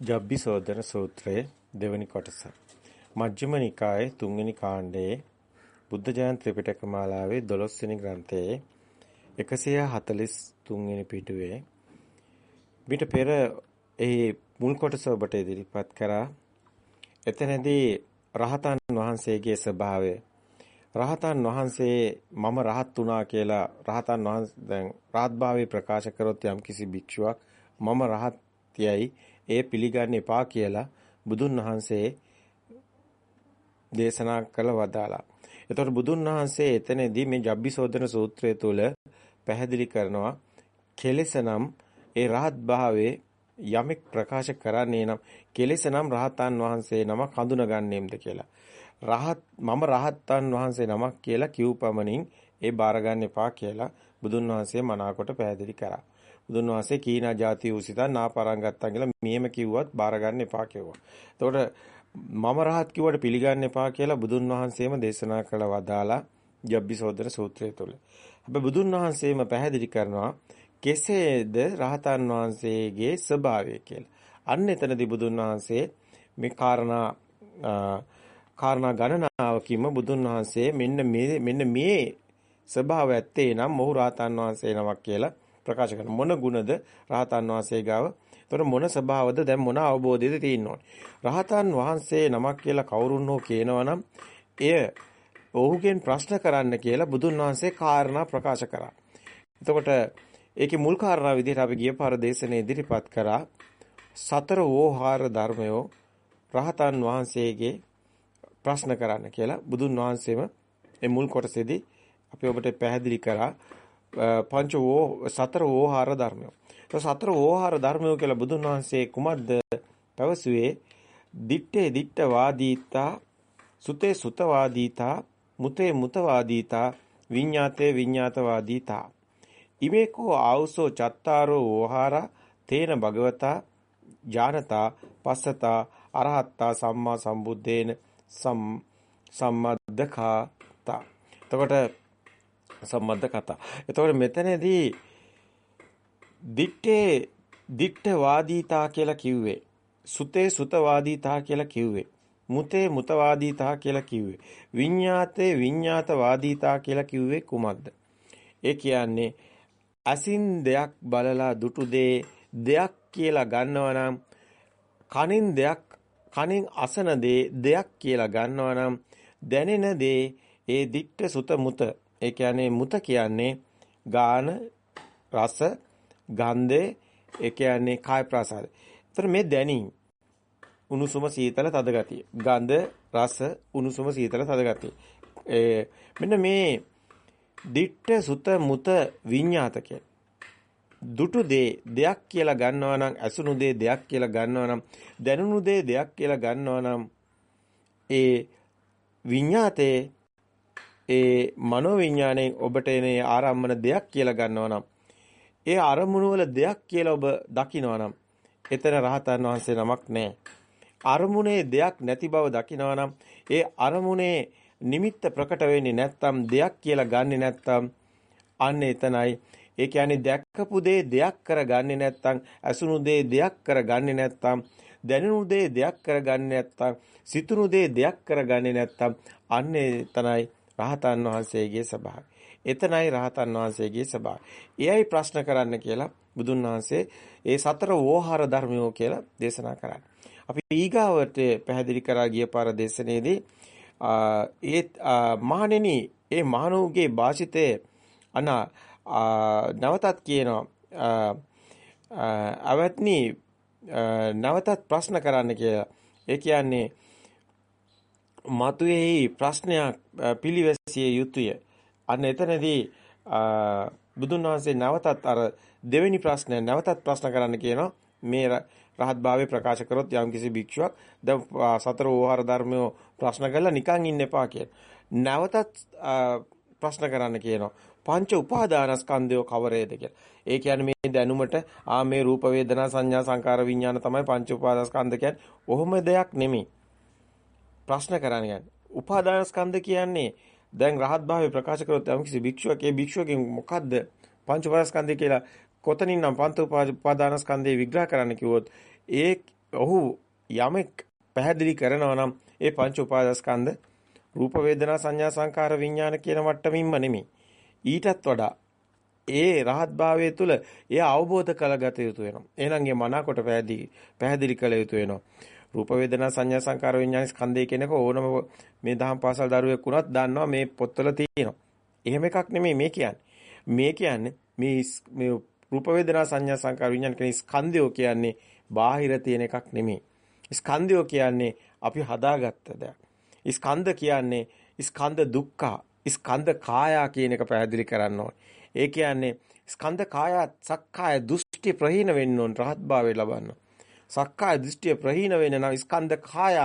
ජබ්බිසෝදන සූත්‍රයේ දෙවැනි කොටස. මජ්ක්‍ධිම නිකායේ තුන්වෙනි කාණ්ඩයේ බුද්ධ ජයන්ති ත්‍රිපිටක මාලාවේ 12 වෙනි ග්‍රන්ථයේ 143 වෙනි පිටුවේ මිට පෙර එහි මුල් කොටස ඔබට ඉදිරිපත් කරා. එතනදී රහතන් වහන්සේගේ ස්වභාවය රහතන් වහන්සේ මම රහත් වුණා කියලා රහතන් වහන්සේ දැන් රාත්භාවයේ ප්‍රකාශ කරොත් යම් කිසි භික්ෂුවක් මම රහත් යයි ඒ පිළිගන්න එපා කියලා බුදුන් වහන්සේ දේශනා කළ වදාලා. එතකොට බුදුන් වහන්සේ එතනදී මේ ජබ්බිසෝදන සූත්‍රය තුල පැහැදිලි කරනවා කෙලෙසනම් ඒ රහත් භාවයේ යමෙක් ප්‍රකාශ කරන්නේ නම් කෙලෙසනම් රහතන් වහන්සේ නමක් හඳුනගන්නේම්ද කියලා. රහත් මම රහතන් වහන්සේ නමක් කියලා කිව්පමණින් ඒ බාර ගන්න එපා කියලා බුදුන් වහන්සේ මනාකොට පැහැදිලි කරා. බුදුන් වහන්සේ කීනා ಜಾති උසිතන් නාපරං ගත්තා කියලා මෙහෙම කිව්වත් බාර ගන්න එපා කිව්වා. එතකොට මම රහත් කිව්වට පිළිගන්න එපා කියලා බුදුන් වහන්සේම දේශනා කළ වදාලා ජබ්බිසෝදන සූත්‍රය තුල. හැබැයි බුදුන් වහන්සේම පැහැදිලි කරනවා කෙසේද රහතන් වහන්සේගේ ස්වභාවය කියලා. අන්න එතනදී බුදුන් වහන්සේ මේ කාරණා කාරණා ගණනාවකින්ම බුදුන් වහන්සේ මෙන්න මේ මෙන්න මේ ස්වභාවය ඇත්තේ නම් මොහු රහතන් වහන්සේ නමක් කියලා ප්‍රකාශ කරන මොන ගුණද රහතන් වහන්සේ ගාව? එතකොට මොන ස්වභාවද දැන් මොන අවබෝධයද තියෙන්න ඕනේ? රහතන් වහන්සේ නමක් කියලා කවුරුන් හෝ කියනවනම් එය ඔහුගෙන් ප්‍රශ්න කරන්න කියලා බුදුන් වහන්සේ කාරණා ප්‍රකාශ කරා. එතකොට ඒකේ මුල් කාරණා විදිහට අපි ගිය පාර දේශනේ ඉදිරිපත් කරා. සතර වෝහාර ධර්මයෝ රහතන් වහන්සේගේ ප්‍රශ්න කරන්න කියලා බුදුන් වහන්සේම මේ මුල් කොටසේදී අපි ඔබට පැහැදිලි කරා. පංච වෝ සතර වෝහාර ධර්මය. તો සතර වෝහාර ධර්මය කියලා බුදුන් වහන්සේ කුමද්ද පැවසුවේ? දිත්තේ දිත්ත වාදීතා සුතේ සුත වාදීතා මුතේ මුත වාදීතා විඤ්ඤාතේ විඤ්ඤාත වාදීතා. ඉමේකෝ ආවුසෝ චත්තාරෝ වෝහාර තේන භගවතා ඥානතා පස්සතා අරහත්තා සම්මා සම්බුද්දේන සම් සම්මද්දකාතා. එතකොට සම්බන්ධ කතා. එතකොට මෙතනදී දිත්තේ දිත්ත වාදීතා කියලා කිව්වේ. සුතේ සුතවාදීතා කියලා කිව්වේ. මුතේ මුතවාදීතා කියලා කිව්වේ. විඤ්ඤාතේ විඤ්ඤාත වාදීතා කියලා කිව්වේ කුමක්ද? ඒ කියන්නේ අසින් දෙයක් බලලා දුටු දේ දෙයක් කියලා ගන්නවා නම් කනින් දෙයක් කනින් අසන දේ දෙයක් කියලා ගන්නවා නම් දැනෙන දේ ඒ දික්ට සුත මුත ඒ කියන්නේ මුත කියන්නේ ගාන රස ගන්ධේ ඒ කියන්නේ කාය ප්‍රසාද. ඒතර මේ දැනීම උණුසුම සීතල තද ගතිය. ගන්ධ රස උණුසුම සීතල තද ගතිය. ඒ මෙන්න මේ දිට්ඨ සුත මුත විඤ්ඤාත දුටු දේ දෙයක් කියලා ගන්නවා නම් අසුණු දේ දෙයක් කියලා ගන්නවා නම් දැනුණු දේ දෙයක් කියලා ගන්නවා නම් ඒ විඤ්ඤාතේ ඒ මනෝවිඤ්ඤාණයෙන් ඔබට එන ආරම්මන දෙයක් කියලා ගන්නවා නම් ඒ අරමුණු වල දෙයක් කියලා ඔබ දකිනවා නම් එතන රහතන් වහන්සේ නමක් නැහැ. අරමුණේ දෙයක් නැති බව දකිනවා නම් ඒ අරමුණේ නිමිත්ත ප්‍රකට වෙන්නේ නැත්තම් දෙයක් කියලා ගන්නෙ නැත්තම් අන්න එතනයි ඒ කියන්නේ දැක්කපු දේ දෙයක් කරගන්නේ නැත්තම් අසුණු දේ දෙයක් කරගන්නේ නැත්තම් දැනුණු දේ දෙයක් කරගන්නේ නැත්තම් සිතුණු දේ දෙයක් කරගන්නේ නැත්තම් අන්න එතනයි රහතන් වහන්සේගේ ස්වභාවය. එතනයි රහතන් වහන්සේගේ ස්වභාවය. එයයි ප්‍රශ්න කරන්න කියලා බුදුන් වහන්සේ ඒ සතර වෝහාර ධර්මයෝ කියලා දේශනා කරන්නේ. අපි ඊගාවට පැහැදිලි කරා ගිය පාර දේශනේදී ඒ මහණෙනි ඒ මහණෝගේ වාසිතේ අන නවතත් කියනවා අවත්නි නවතත් ප්‍රශ්න කරන්න කියලා. ඒ කියන්නේ මතුවේහි ප්‍රශ්නයක් පිළිවැසිය යුතුය. අන්න එතනදී බුදුන් වහන්සේ නැවතත් අර දෙවෙනි ප්‍රශ්නය නැවතත් ප්‍රශ්න කරන්න කියනවා. මේ රහත් භාවයේ ප්‍රකාශ කරොත් යම්කිසි භික්ෂුවක් දැන් සතර ඕහාර ධර්මය ප්‍රශ්න කරලා නිකන් ඉන්න එපා කියන. නැවතත් ප්‍රශ්න කරන්න කියනවා. පංච උපාදානස්කන්ධය කවරේද කියලා. ඒ කියන්නේ මේ දැනුමට ආ මේ රූප වේදනා සංඥා සංකාර විඥාන තමයි පංච උපාදානස්කන්ධ කියන්නේ. ඔහොම දෙයක් නෙමෙයි. ප්‍රශ්න කරන්න යන්නේ. උපාදාන ස්කන්ධ කියන්නේ දැන් රහත් භාවය ප්‍රකාශ කරොත් යම් කිසි භික්ෂුවක ඒ භික්ෂුවකින් මොකද්ද පංච උපාදාන ස්කන්ධය කියලා කොතනින් නම් පංච උපාදාන ස්කන්ධය විග්‍රහ කරන්න කිව්වොත් ඒ ඔහු යමෙක් පැහැදිලි කරනවා නම් ඒ පංච උපාදානස්කන්ධ රූප වේදනා සංඥා සංකාර විඥාන කියන මට්ටමින්ම නෙමෙයි. ඊටත් වඩා ඒ රහත් භාවයේ තුල එය අවබෝධ කරගත යුතු වෙනවා. එහෙනම් ඒ මනාකොට පැහැදිලි පැහැදිලි කළ යුතු වෙනවා. රූප වේදනා සංඥා සංකාර විඥාන ස්කන්ධය කියනක ඕනම මේ දහම් පාසල් දරුවෙක් වුණත් දන්නවා මේ පොත්වල තියෙනවා. එහෙම එකක් නෙමෙයි මේ කියන්නේ. මේ කියන්නේ මේ මේ රූප වේදනා සංඥා සංකාර විඥාන කියන ස්කන්ධය කියන්නේ බාහිර තියෙන එකක් නෙමෙයි. ස්කන්ධය කියන්නේ අපි හදාගත්ත දෙයක්. ස්කන්ධ කියන්නේ ස්කන්ධ දුක්ඛ, ස්කන්ධ කායා කියන එක පැහැදිලි කරන්න ඕනේ. ඒ කියන්නේ ස්කන්ධ කාය සක්කාය දෘෂ්ටි ප්‍රහීන වෙන්න ඕන රහත්භාවය ලබන්න. සක්කාය දෘෂ්ටිය ප්‍රහීන වෙන්න නම් ස්කන්ධ කාය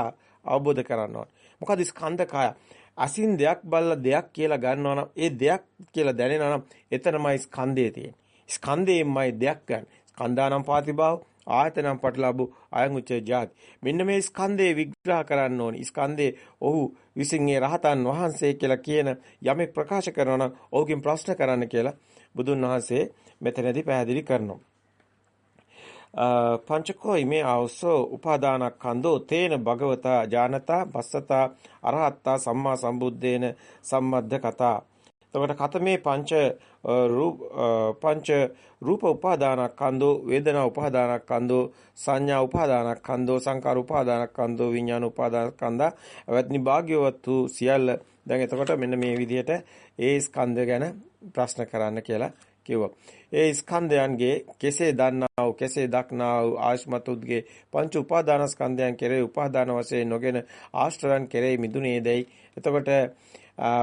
අවබෝධ කරගන්න ඕන. මොකද ස්කන්ධ කාය අසින් දෙයක් බලලා දෙයක් කියලා ගන්නවා නම් ඒ දෙයක් කියලා දැනෙනවා නම් එතනමයි ස්කන්ධය තියෙන්නේ. ස්කන්ධයෙන්මයි දෙයක් ගන්න. ස්කන්ධානම් පාතිභාව ආයතනම් පටලබු අයං උච්ච ජාති. මෙන්න මේ ස්කන්ධේ විග්‍රහ කරන්න ඕනි. ස්කන්ධේ ඔහු විසින් ඒ රහතන් වහන්සේ කියලා කියන යමෙක් ප්‍රකාශ කරනවා නම් ඔහුගෙන් ප්‍රශ්න කරන්න කියලා බුදුන් වහන්සේ මෙතනදී පැහැදිලි කරනවා. පංචකෝ ඉමේ ආවසෝ උපාදානක්ඛන්தோ තේන භගවතා ඥානතා බස්සතා අරහත්තා සම්මා සම්බුද්දේන සම්මද්ද කතා එතකොට කතමේ පංච රූප පංච රූප උපාදානස්කන්ධෝ වේදනා උපාදානස්කන්ධෝ සංඥා උපාදානස්කන්ධෝ සංකාර උපාදානස්කන්ධෝ විඥාන උපාදානස්කන්ධා අවත්නි භාග්‍යවත්තු සියල්ල දැන් එතකොට මෙන්න මේ විදිහට ඒ ස්කන්ධ ගැන ප්‍රශ්න කරන්න කියලා කිව්වා. ඒ ස්කන්ධයන්ගේ කෙසේ දන්නා වූ කෙසේ දක්නා වූ ආශ්මතුද්ගේ පංච උපාදානස්කන්ධයන් කෙරේ උපාදාන වශයෙන් නොගෙන ආශ්‍රයන් කෙරේ මිදුනේදයි. එතකොට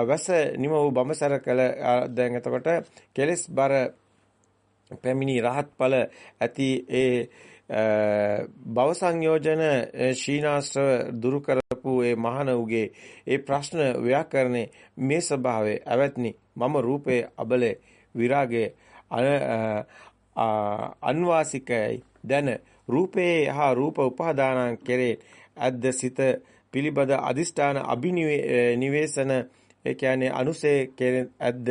වැස නිම වූ බඹසර කළ දැන් එතකොට කෙලස් බර පැමිණි රහත් ඵල ඇති ඒ භව සංයෝජන ශීනාශ්‍රව දුරු කරපු ඒ මහණ උගේ ඒ ප්‍රශ්න ව්‍යාකරණේ මේ ස්වභාවයේ ඇවැත්නි මම රූපේ අබලේ විරාගයේ අන්වාසිකයි. දැන රූපේ හා රූප උපාදානං කෙරේ. අද්ද සිත පිළිබඳ අදිෂ්ඨාන අභිනිවේෂන ඒ කියන්නේ අනුසේ ඇද්ද?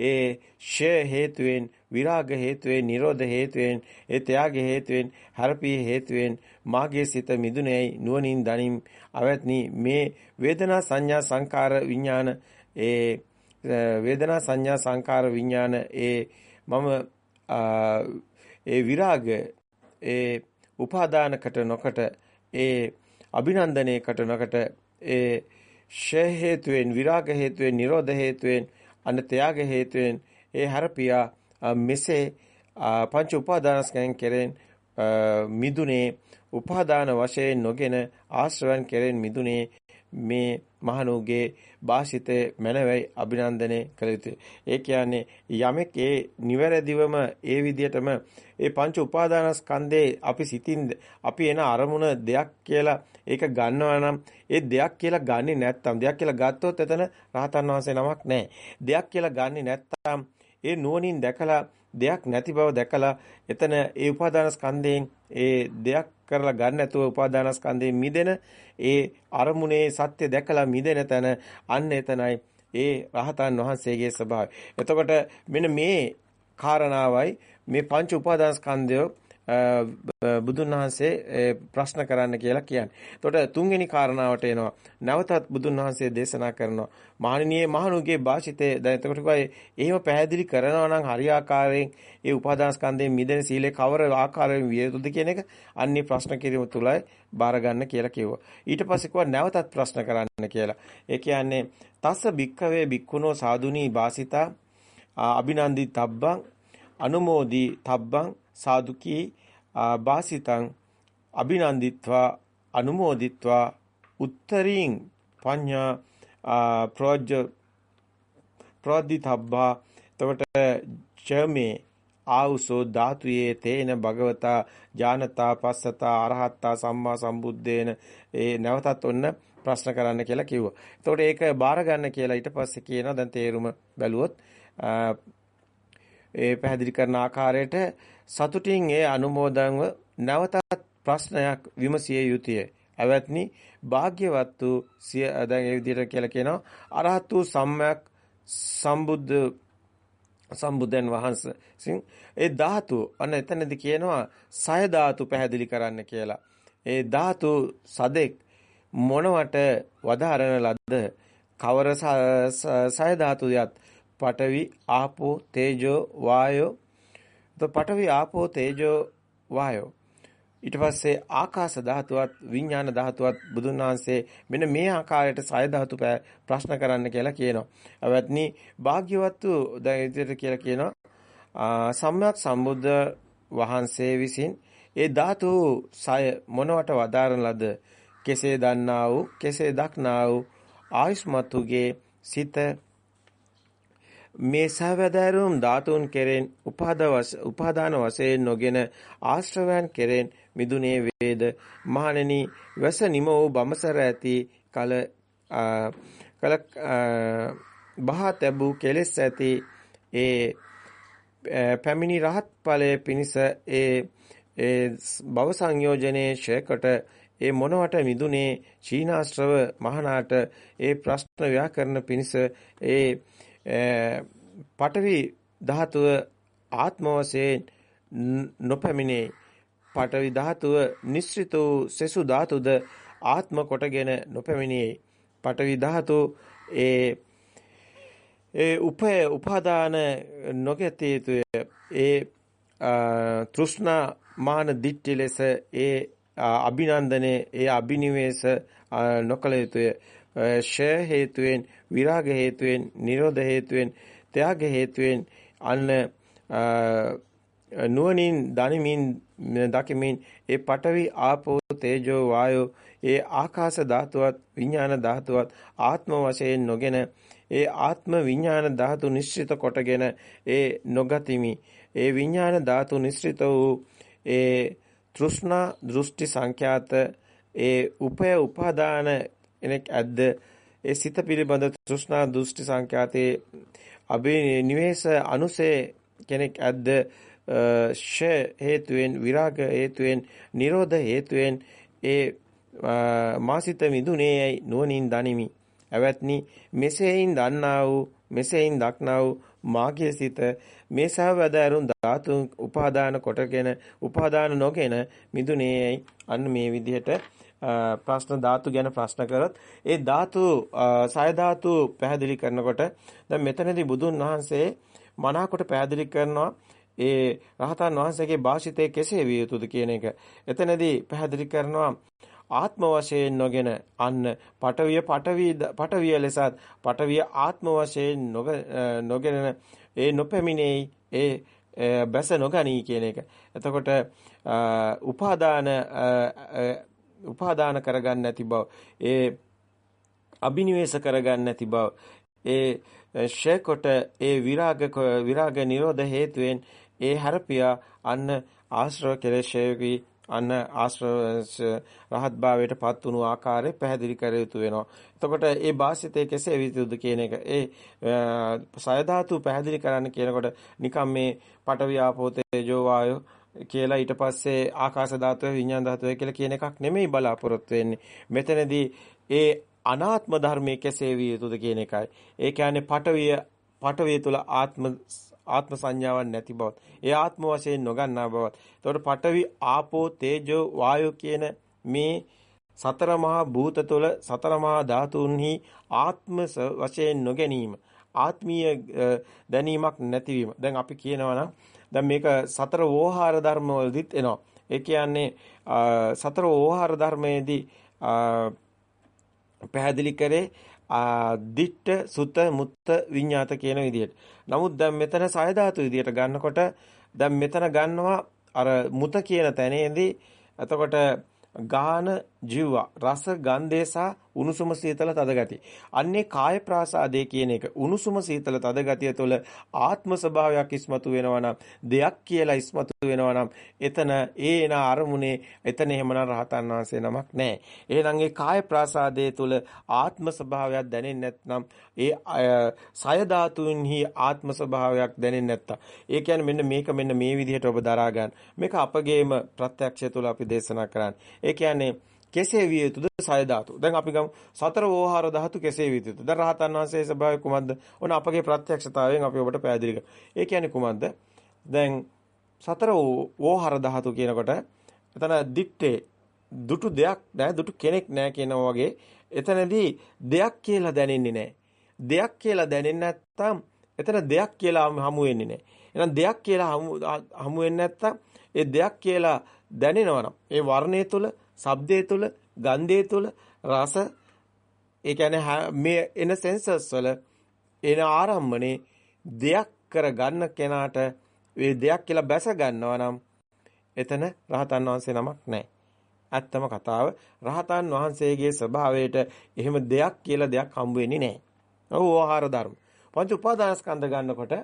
ඒ ෂය හේතුවෙන් විරාග හේතුවෙන් නිරෝධ හේතුවෙන් ඒ ත්‍යාග හේතුවෙන් හරපී හේතුවෙන් මාගේ සිත මිදුනේයි නුවණින් දනින් අවත්නි. මේ වේදනා සංඥා සංකාර විඥාන ඒ වේදනා සංඥා සංකාර විඥාන ඒ මම ඒ විරාග ඒ උපාදානකට නොකට ඒ අභිනන්දනයකට නොකට ඒ ෂය හේතුවෙන් විරාග හේතුවෙන් නිරෝධ හේතුවෙන් අන්න ත්‍යාග හේතුවෙන් ඒ හරපියා මෙසේ පංච උපාදානස්කයන් කෙරෙන් මිදුනේ උපාදාන වශයෙන් නොගෙන ආශ්‍රවයන් කෙරෙන් මිදුනේ මේ මහණුගේ වාසිතේ මනවයි අභිනන්දනය කළ යුතුයි. ඒ කියන්නේ යමෙක් ඒ නිවැරදිවම ඒ විදිහටම ඒ පංච උපාදානස්කන්ධේ අපි සිතින් අපි එන අරමුණ දෙයක් කියලා ඒක ගන්නවා නම් ඒ දෙයක් කියලා ගන්නෙ නැත්තම් දෙයක් කියලා ගත්තොත් එතන රහතන් වහන්සේ නමක් නැහැ. දෙයක් කියලා ගන්නෙ නැත්තම් ඒ නුවණින් දැකලා දෙයක් නැති බව දැකලා එතන ඒ උපාදානස්කන්ධයෙන් ඒ දෙයක් කරලා ගන්න නැතුව උපාදානස්කන්ධයෙන් මිදෙන ඒ අරමුණේ සත්‍ය දැකලා මිදෙන තැන අන්න එතනයි ඒ රහතන් වහන්සේගේ ස්වභාවය. එතකොට මෙන්න මේ කාරණාවයි මේ පංච උපාදානස්කන්ධය බුදුන් වහන්සේ ප්‍රශ්න කරන්න කියලා කියන්නේ. එතකොට තුන්වෙනි කාරණාවට එනවා. නැවතත් බුදුන් වහන්සේ දේශනා කරනවා. මහණෙනියේ මහණුගේ වාසිතේ දැන් එතකොට කිව්වා එහෙම පැහැදිලි කරනවා නම් හරියාකාරයෙන් ඒ උපාදානස්කන්ධයෙන් මිදෙන සීලේ කවර ආකාරයෙන් විය යුතුද කියන එක අන්නේ ප්‍රශ්න කිරීම තුලයි බාර ගන්න කියලා කිව්වා. ඊට පස්සේ කිව්වා නැවතත් ප්‍රශ්න කරන්න කියලා. ඒ කියන්නේ තස්ස භික්ඛවේ භික්ඛුනෝ සාදුනී වාසිතා අභිනන්දි තබ්බං අනුමෝදි තබ්බං සාදුකී බාසිතං අභිනන්දිත්වා අනුමෝදිත්වා උත්තරීන් පඤ්ඤා ප්‍රෝජ්ජ ප්‍රෝදිතබ්බා එතකොට චමේ ආවුසෝ ධාතුයේ තේන භගවතා ඥානතා පස්සතා අරහත්තා සම්මා සම්බුද්දේන ඒ නැවතත් ඔන්න ප්‍රශ්න කරන්න කියලා කිව්වා. එතකොට ඒක බාර ගන්න කියලා ඊට පස්සේ කියනවා දැන් තේරුම බැලුවොත් ඒ පැහැදිලි කරන ආකාරයට සතුටින් ඒ අනුමෝදන්ව නැවතත් ප්‍රශ්නයක් විමසිය යුතුය. අවත්නි භාග්‍යවත්තු සිය දැන් ඒ විදිහට කියලා කියනවා අරහත් වූ සම්මයක් සම්බුද්ධ සම්බුදන් වහන්සේ ඒ ධාතු අන්න එතනදී කියනවා සය ධාතු පැහැදිලි කරන්න කියලා. ඒ ධාතු සදෙක් මොනවට වදාරන ලද්ද කවර සය ධාතුයත් පඨවි ආපෝ තේජෝ වායෝ તો පඨවි ආපෝ තේජෝ වායෝ ඊට පස්සේ ආකාශ ධාතුවත් විඥාන ධාතුවත් බුදුන් වහන්සේ මෙන්න මේ ආකාරයට සය ධාතු ප්‍රශ්න කරන්න කියලා කියනවා. අවත්නි භාග්‍යවත්තු දැන් ඉදිරියට කියලා කියනවා සම්්‍යක් සම්බුද්ධ වහන්සේ විසින් ඒ ධාතු සය මොනවට වදාරන ලද කෙසේ දන්නා වූ කෙසේ දක්නා වූ ආයුෂ්මතුගේ සිත මේ සවැදෑරුම් ධාතුන් කෙරෙන් උපාදාන වශයෙන් නොගෙන ආශ්‍රවයන් කෙරෙන් මිදුනේ වේද? මහණෙනි වැස නිම වූ බමසර ඇති කල කල බහා තැබූ කෙලෙස් ඇති ඒ පැමිණි රහත් ඵලයේ පිනිස ඒ ඒ භව සංයෝජනේ ශේකට ඒ මොනවට මිදුනේ චීනාශ්‍රව මහනාට ඒ ප්‍රශ්න ව්‍යාකරණ පිනිස ඒ පඨවි ධාතුව ආත්ම වශයෙන් නොපැමිණේ. පඨවි ධාතුව නිශ්චිත වූ සෙසු ධාතුද ආත්ම කොටගෙන නොපැමිණේ. පඨවි ධාතු ඒ ඒ උපය උපාදාන නොගැතිය යුතුය. ඒ තෘෂ්ණා මාන දිට්ඨි ලෙස ඒ අභිනන්දනේ ඒ අභිනිවේෂ නොකල යුතුය. ෂය හේතුවෙන් විරාග හේතුවෙන් නිරෝධ හේතුවෙන් ත්‍යාග හේතුවෙන් අන්න නුවණින් දනිමින් දකිමින් ඒ පඨවි ආපෝ තේජෝ වායෝ ඒ ආකාශ ධාතුවත් විඥාන ධාතුවත් ආත්ම වශයෙන් නොගෙන ඒ ආත්ම විඥාන ධාතු නිශ්චිත කොටගෙන ඒ නොගතිමි. ඒ විඥාන ධාතු නිශ්චිත වූ ඒ තෘෂ්ණා දෘෂ්ටි සංඛ්‍යාත ඒ උපය උපාදාන කෙනෙක් ඇද්ද? ඒ සිත පිළිබඳ තෘෂ්ණා දෘෂ්ටි සංඛ්‍යාතේ අභිනිවේෂ අනුසේ කෙනෙක් ඇද්ද? ෂ හේතුවෙන් විරාග හේතුවෙන් නිරෝධ හේතුවෙන් ඒ මාසිත මිදුනේයි නුවණින් දනිමි. ඇවැත්නි මෙසේයින් දන්නා වූ මෙසේයින් දක්නා වූ මාගේ සිත මේ සහවැදෑරුම් ධාතු උපාදාන කොටගෙන උපාදාන නොගෙන මිදුනේයි අන්න මේ විදිහට ප්‍රශ්න ධාතු ගැන ප්‍රශ්න කරොත් ඒ ධාතු සය ධාතු පැහැදිලි කරනකොට දැන් මෙතනදී බුදුන් වහන්සේ මනාකොට පැහැදිලි කරනවා ඒ රහතන් වහන්සේගේ භාෂිතය කෙසේ විය යුතුද කියන එක. එතනදී පැහැදිලි කරනවා ආත්ම වශයෙන් නොගෙන අන්න පටවිය පටවි පටවිය ලෙසත් පටවිය ආත්ම වශයෙන් නොගෙන ඒ නොපැමිණෙයි ඒ බැස නොගනී කියන එක. එතකොට උපාදාන උපාදාන කරගන්න නැති බව. ඒ අබිනිවේෂ කරගන්න නැති බව. ඒ ෂේකොට ඒ විරාග විරාග නිරෝධ හේතුවෙන් ඒ හරපියා අන්න ආශ්‍රව කෙලෙෂයේකී. අන්න ආශ්‍රව රහත් භාවයට පත් වුණු ආකාරය පැහැදිලි කර යුතු වෙනවා. එතකොට ඒ භාෂිතේ කෙසේ විතුද කියන එක. ඒ සය ධාතු පැහැදිලි කරන්න කියනකොට නිකම් මේ පඨවි ආපෝ තේජෝ වායෝ කියලා ඊට පස්සේ ආකාශ ධාතුව විඤ්ඤාණ ධාතුව කියලා කියන එකක් නෙමෙයි බලාපොරොත්තු වෙන්නේ. මෙතනදී ඒ අනාත්ම ධර්මයේ කෙසේ විය යුතුද කියන එකයි. ඒ කියන්නේ පටවිය පටවිය තුල ආත්ම ආත්ම සංඥාවක් නැති බවත්. ඒ ආත්ම වශයෙන් නොගන්නා බවත්. එතකොට පටවි ආපෝ තේජෝ වායෝ කියන මේ සතර මහා භූත තුළ සතර මහා ධාතුන්හි ආත්ම වශයෙන් නොගැනීම ආත්මීය දැනීමක් නැතිවීම. දැන් අපි කියනවා නම් දැන් මේක සතර වෝහාර ධර්ම වලදීත් එනවා. ඒ කියන්නේ සතර වෝහාර ධර්මයේදී පැහැදිලි කරේ දිට්ඨ සුත මුත්ත විඤ්ඤාත කියන විදිහට. නමුත් දැන් මෙතන සය ධාතු විදිහට ගන්නකොට දැන් මෙතන ගන්නවා අර මුත කියන තැනේදී එතකොට ගාන ජීව රස ගන්ධය සහ උණුසුම සීතල තද ගතිය. අන්නේ කාය ප්‍රාසාදේ කියන එක උණුසුම සීතල තද ගතිය තුළ ආත්ම ස්වභාවයක් ඉස්මතු වෙනවා නම් දෙයක් කියලා ඉස්මතු වෙනවා නම් එතන ඒ එන අරමුණේ එතන එහෙමනම් රහතන් වහන්සේ නමක් නැහැ. එහෙනම් ඒ කාය ප්‍රාසාදේ තුළ ආත්ම ස්වභාවයක් දැනෙන්නේ නැත්නම් ඒ සය ධාතුන්හි ආත්ම ස්වභාවයක් දැනෙන්නේ නැත්තා. ඒ කියන්නේ මෙන්න මේක මෙන්න මේ විදිහට ඔබ දරා ගන්න. මේක අපගේම ප්‍රත්‍යක්ෂය තුළ අපි දේශනා කරන්නේ. ඒ කියන්නේ කෙසේ විය යුතුද සය ධාතු. දැන් අපි ගමු සතර වෝහාර ධාතු කෙසේ විය යුතුද? දැන් රහතන් වහන්සේ ස්වභාවය කුමක්ද? ඔන්න අපගේ ප්‍රත්‍යක්ෂතාවයෙන් අපි ඔබට පැහැදිලි කරා. ඒ කියන්නේ කුමක්ද? දැන් සතර වෝහාර ධාතු කියනකොට එතන දිත්තේ දුටු දෙයක් නැහැ දුටු කෙනෙක් නැහැ කියනවා වගේ එතනදී දෙයක් කියලා දැනෙන්නේ නැහැ. දෙයක් කියලා දැනෙන්නේ නැත්නම් එතන දෙයක් කියලා හමු වෙන්නේ නැහැ. එහෙනම් දෙයක් කියලා හමු හමු වෙන්නේ නැත්නම් ඒ දෙයක් කියලා දැනෙනවා නම් ඒ වර්ණය තුල, ශබ්දය තුල, ගන්ධය තුල, රස ඒ කියන්නේ මේ එන සෙන්සර්ස් වල එන ආරම්භනේ දෙයක් කර ගන්න කෙනාට ඒ දෙයක් කියලා බැස ගන්නවා නම් එතන රහතන් වහන්සේ නමක් නැහැ. ඇත්තම කතාව රහතන් වහන්සේගේ ස්වභාවයට එහෙම දෙයක් කියලා දෙයක් හම්බ වෙන්නේ නැහැ. ඔව් ආහාර ධර්ම. පංච උපාදානස්කන්ධ ගන්නකොට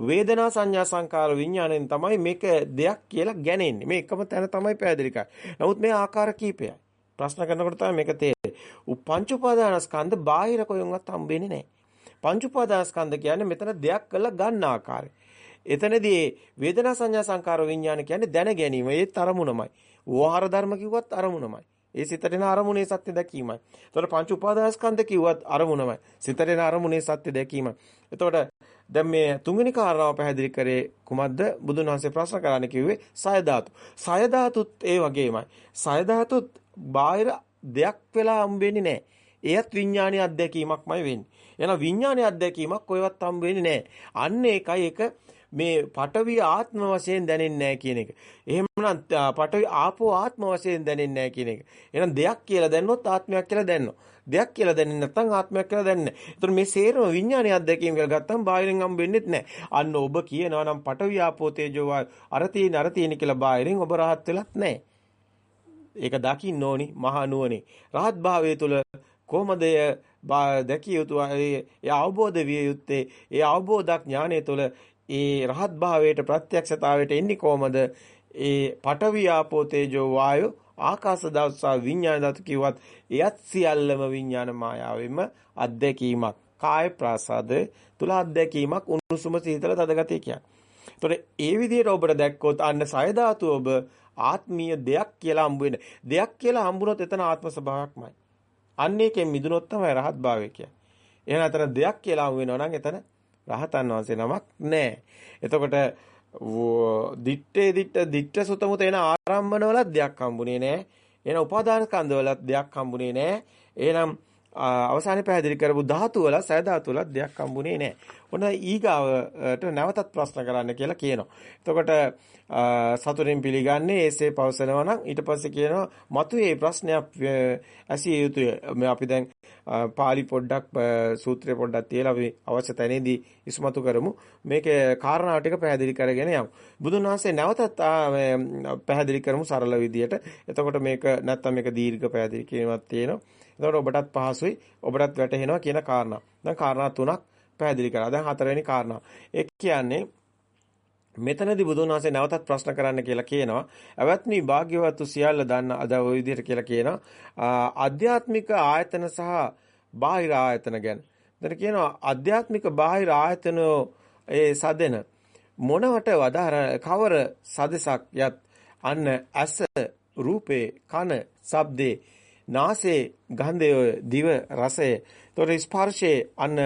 වේදනා සංඥා සංකාර විඥාණයෙන් තමයි මේක දෙයක් කියලා ගැනෙන්නේ. මේ එකම තැන තමයි පැහැදිලි කරන්නේ. නමුත් මේ ආකාර කීපයයි. ප්‍රශ්න කරනකොට තමයි මේක තේරෙන්නේ. පංච උපාදානස්කන්ධ බාහිර කොහෙන්වත් හම්බෙන්නේ නැහැ. පංච උපාදානස්කන්ධ කියන්නේ මෙතන දෙයක් කරලා ගන්න ආකාරය. එතනදී වේදනා සංඥා සංකාර විඥාන කියන්නේ දැන ගැනීම. ඒත් අරමුණමයි. වෝහාර ධර්ම කිව්වත් අරමුණමයි. ඒ සිතට එන අරමුණේ සත්‍ය දැකීමයි. එතකොට පංච උපාදානස්කන්ධ කිව්වත් අරමුණමයි. සිතට එන අරමුණේ සත්‍ය දැකීමයි. එතකොට දැන් මේ තුන්වෙනි කාරණාව පැහැදිලි කරේ කුමක්ද? බුදුන් වහන්සේ ප්‍රශ්න කරන්න කිව්වේ සය ධාතු. සය ධාතුත් ඒ වගේමයි. සය ධාතුත් බාහිර දෙයක් වෙලා හම්බෙන්නේ නැහැ. එයත් විඥානීය අත්දැකීමක්මයි වෙන්නේ. එහෙනම් විඥානීය අත්දැකීමක් කොහෙවත් හම්බ වෙන්නේ නැහැ. අන්න ඒකයි ඒක මේ පටවි ආත්ම වශයෙන් දැනෙන්නේ නැහැ කියන එක. එහෙමනම් පටවි ආපෝ ආත්ම වශයෙන් දැනෙන්නේ නැහැ කියන එක. එහෙනම් දෙයක් කියලා දැන්නොත් ආත්මයක් කියලා දැනනවා. දෙයක් කියලා දැනෙන්නේ නැත්නම් ආත්මයක් කියලා දැනන්නේ නැහැ. ඒතර මේ සේරම විඥානීය අත්දැකීම් කියලා ගත්තම බාහිරින් හම්බ වෙන්නේ නැහැ. අන්න ඔබ කියනවා නම් පටවි ආපෝ තේජෝ අර තියෙන අර තියෙන කියලා බාහිරින් ඔබ rahat වෙලත් නැහැ. ඒක දකින්න ඕනි මහා නුවණේ. rahat භාවයේ තුල කොහොමද දැකිය යුතු ඒ අවබෝධ විය යුත්තේ ඒ අවබෝධ ඥානය තුළ ඒ රහත් භාවයට ප්‍රත්‍යක්ෂතාවයට එන්නේ කොහමද? ඒ පඨවි ආපෝ තේජෝ වායෝ ආකාශ දවසා විඥාන දතු කිව්වත් එයත් සියල්ලම විඥාන මායාවෙම අත්දැකීමක්. කාය ප්‍රාසාද තුල අත්දැකීමක් උණුසුම සීතල තදගතිය කියන්නේ. ඒතකොට ඒ විදිහට ඔබට දැක්කොත් අන්න සය ධාතු ඔබ ආත්මීය දෙයක් කියලා හම්බ වෙන. දෙයක් කියලා හම්බුනොත් එතන ආත්ම ස්වභාවයක්මයි. අන්න ඒකෙන් මිදුනොත් තමයි රහත් භාවය කියන්නේ. එහෙනම් අතන දෙයක් කියලා හම්බ වෙනවා නම් එතන රහතන් වහන්සේ නමක් නැහැ. එතකොට දිත්තේ දිත්ත දිත්ත සුතමුත එන ආරම්භනවලත් දෙයක් හම්බුනේ නැහැ. එන උපාදාන ස්කන්ධවලත් දෙයක් හම්බුනේ නැහැ. එහෙනම් අවසානයේ පැහැදිලි කරපු ධාතු වල සය ධාතු වල දෙයක් හම්බුනේ නැහැ. ඔන්න ඊගාවට නැවතත් ප්‍රශ්න කරන්න කියලා කියනවා. එතකොට සතුටින් පිළිගන්නේ ඒසේ පවසනවා නම් ඊට පස්සේ කියනවා මතු මේ ප්‍රශ්නයක් ඇසිය යුතුය. මේ අපි දැන් පාලි පොඩ්ඩක් සූත්‍රය පොඩ්ඩක් තියලා අපි අවශ්‍ය තැනේදී ඉස්මතු කරමු. මේකේ කාරණා ටික පැහැදිලි කරගෙන යමු. බුදුන් වහන්සේ නැවතත් පැහැදිලි කරමු සරල විදියට. එතකොට මේක නැත්තම් මේක දීර්ඝ පැහැදිලි කිරීමක් තියෙනවා. එතකොට ඔබටත් පහසුයි. ඔබටත් වැටහෙනවා කියන කාරණා. දැන් කාරණා තුනක් පැහැදිලි කරා. දැන් හතරවෙනි කාරණා. ඒ කියන්නේ මෙතනදී බුදුන් වහන්සේ නැවතත් ප්‍රශ්න කරන්න කියලා කියනවා. අවත්නි භාග්‍යවත්තු සියල්ල දන්න අද ওই විදිහට කියලා කියනවා. ආධ්‍යාත්මික ආයතන සහ බාහිර ආයතන ගැන. එතන කියනවා ආධ්‍යාත්මික බාහිර ආයතන ඒ සදෙන මොනවට වදාර කවර සදසක් යත් අන්න ඇස රූපේ කන ශබ්දේ නාසයේ ගන්ධය දිව රසය එතකොට ස්පර්ශයේ අන්න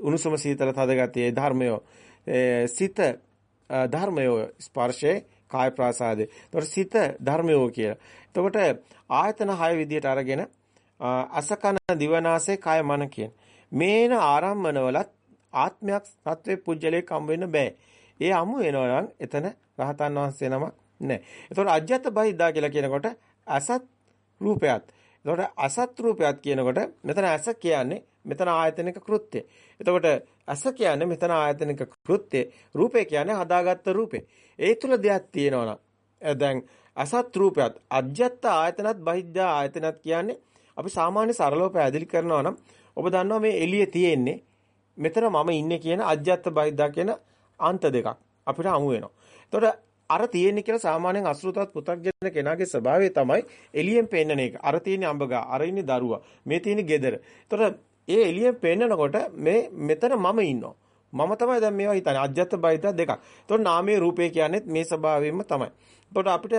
උණුසුම සීතල තද ගතිය ධර්මය සිත ධර්මය ස්පර්ශයේ කාය ප්‍රාසාදේ. එතකොට සිත ධර්මය කියලා. එතකොට ආයතන 6 විදියට අරගෙන අසකන දිවනාසේ කාය මන කියන. මේන ආරම්මනවලත් ආත්මයක් සත්වේ පුජ්‍යලයක් හම් වෙන්න බෑ. ඒ අමු වෙනවා නම් එතන රහතන් වහන්සේ නමක් නැහැ. එතකොට අජ්‍යත බහිද්දා කියලා කියනකොට අසත් රූපයත්. එතකොට අසත් රූපයත් කියනකොට මෙතන අස කියන්නේ මෙතන ආයතනික කෘත්‍ය. එතකොට අස කියන්නේ මෙතන ආයතනික කෘත්‍ය. රූපේ කියන්නේ හදාගත්ත රූපේ. ඒ තුල දෙයක් තියෙනවා දැන් අසත් රූපයත් අජ්‍යත්ත ආයතනත් බහිද්ධ ආයතනත් කියන්නේ අපි සාමාන්‍ය සරලව පැහැදිලි කරනවා නම් ඔබ දන්නවා මේ එළියේ තියෙන්නේ මෙතන මම ඉන්නේ කියන අජ්‍යත්ත බහිද්ධ කියන අන්ත දෙකක් අපිට හමු වෙනවා. එතකොට අර තියෙන්නේ කියලා සාමාන්‍යයෙන් අසෘතවත් පු탁ජන කෙනාගේ ස්වභාවය තමයි එළියෙන් පෙන්නන එක. අර තියෙන්නේ අඹගා, අර ඉන්නේ දරුවා, මේ තියෙන්නේ ගෙදර. එතකොට ඒ එළියෙන් පෙන්නනකොට මේ මෙතන මම ඉන්නවා. මම තමයි දැන් මේවා හිතන්නේ. අජ්ජත් බයිත දෙකක්. එතකොට නාමයේ රූපේ කියන්නේත් මේ ස්වභාවයෙන්ම තමයි. එතකොට අපිට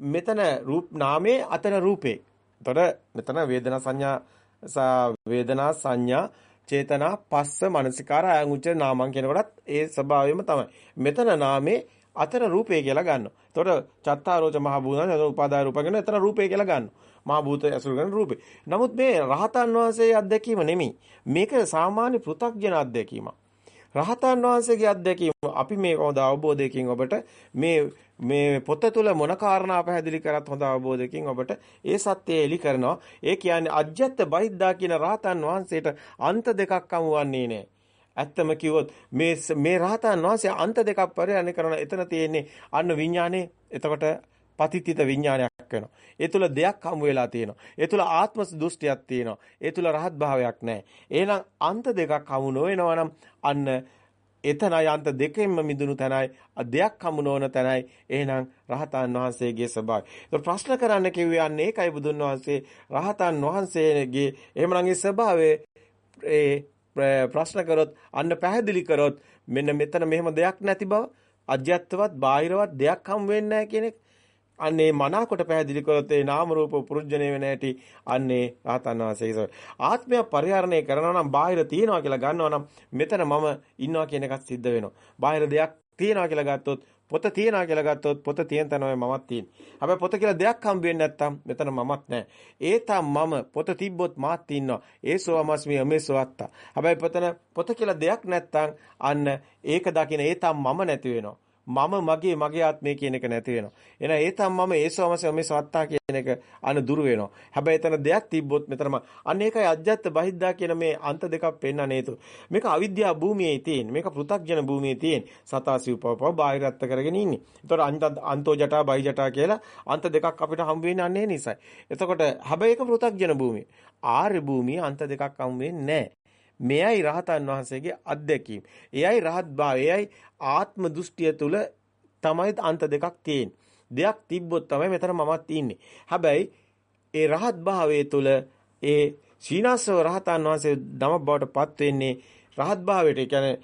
මෙතන රූප නාමයේ අතන රූපේ. එතකොට මෙතන වේදනා සංඥා වේදනා සංඥා චේතනා පස්ස මනසිකාර අයං උච්ච නාමං කියනකොටත් ඒ ස්වභාවයම තමයි. මෙතන නාමේ අතන රූපේ කියලා ගන්නවා. එතකොට චත්තාරෝච මහ භූතන උපාදාය රූපගෙන එතන රූපේ කියලා ගන්නවා. මහ භූත ඇසුරු කරන රූපේ. නමුත් මේ රහතන් වහන්සේගේ අත්දැකීම නෙමෙයි. මේක සාමාන්‍ය පෘථග්ජන අත්දැකීමක්. රහතන් වහන්සේගේ අත්දැකීම අපි මේ හොඳ අවබෝධයකින් ඔබට මේ මේ පොත තුල මොන කාරණා පැහැදිලි කරත් හොඳ අවබෝධයකින් ඔබට ඒ සත්‍යය එලි කරනවා. ඒ කියන්නේ අජ්ජත් බහිද්දා කියන රහතන් වහන්සේට අන්ත දෙකක් හමුවන්නේ නැහැ. ඇත්තම කිව්වොත් මේ මේ රහතන් වහන්සේ අන්ත දෙකක් පරිහරණය කරන එතන තියෙන්නේ අන්න විඥානේ එතකොට පතිත්‍ිත විඥානයක් වෙනවා. ඒ තුල දෙයක් හමු වෙලා තියෙනවා. ඒ තුල ආත්ම දෘෂ්ටියක් තියෙනවා. ඒ තුල රහත් භාවයක් නැහැ. එහෙනම් අන්ත දෙකක් හමු නොවෙනවා නම් අන්න එතනයි අන්ත දෙකෙන්ම මිදුණු තැනයි දෙයක් හමු නොවන තැනයි එහෙනම් රහතන් වහන්සේගේ ස්වභාවය. ඒක ප්‍රශ්න කරන්න කිව්වේ අන්න ඒකයි බුදුන් වහන්සේ රහතන් වහන්සේගේ එහෙමනම් ඒ ස්වභාවය ඒ ප්‍රශ්න කරොත් අන්න පැහැදිලි කරොත් මෙන්න මෙතන මෙහෙම දෙයක් නැති බව අජ්‍යත්වවත් බාහිරවත් දෙයක් හම් වෙන්නේ නැහැ කියන එක අන්නේ මනාකොට පැහැදිලි කරොත් ඒ නාම රූප පුරුජණය වෙන හැටි අන්නේ රහතන් වහන්සේගේ ආත්මය පරිහරණය කරනවා නම් බාහිර තියනවා කියලා ගන්නවා නම් මෙතන මම ඉන්නවා කියන එකත් සිද්ධ වෙනවා. බාහිර දෙයක් තියනවා කියලා ගත්තොත් පොත තියනවා කියලා ගත්තොත් පොත තියෙන තැනමයි මමත් තියෙන්නේ. හැබැයි පොත කියලා දෙයක් හම්බ වෙන්නේ නැත්තම් මෙතන මමත් නැහැ. ඒ තම මම පොත තිබ්බොත් මාත් ඉන්නවා. ඒ සෝමස්මි අමේසෝ අත්තා. හැබැයි පොතන පොත කියලා දෙයක් නැත්තම් අන්න ඒක දකින ඒ තම මම නැති වෙනවා. මම මගේ මගේ ආත්මය කියන එක නැති වෙනවා. එහෙනම් ඒ තම මම ඒසවමස මේ සත්තා කියන එක අන දුර වෙනවා. හැබැයි එතන දෙයක් තිබ්බොත් මෙතනම අන්න ඒකයි අජ්ජත් බහිද්දා කියන මේ අන්ත දෙකක් පෙන්වන හේතුව. මේක අවිද්‍යා භූමියේ තියෙන. මේක පෘ탁ජන භූමියේ තියෙන. සතාසිව්පව බාහිරත්ත කරගෙන ඉන්නේ. ඒතකොට අන්තෝ ජටා බයි ජටා කියලා අන්ත දෙකක් අපිට හම්බ වෙන්නේ අන්නේ නිසයි. එතකොට හැබැයි ඒක පෘ탁ජන භූමිය. ආර්ය භූමිය අන්ත දෙකක් හම්බ වෙන්නේ නැහැ. මෙයයි රහතන් වහන්සේගේ අත්දැකීම. එයයි රහත් භාවය. එයයි ආත්ම දෘෂ්ටිය තුල තමයි අන්ත දෙකක් තියෙන්නේ. දෙයක් තිබ්බොත් තමයි මෙතන මමත් ඉන්නේ. හැබැයි ඒ රහත් භාවයේ තුල ඒ සීනාසව රහතන් වහන්සේ ධම බවට පත් වෙන්නේ රහත් භාවයට කියන්නේ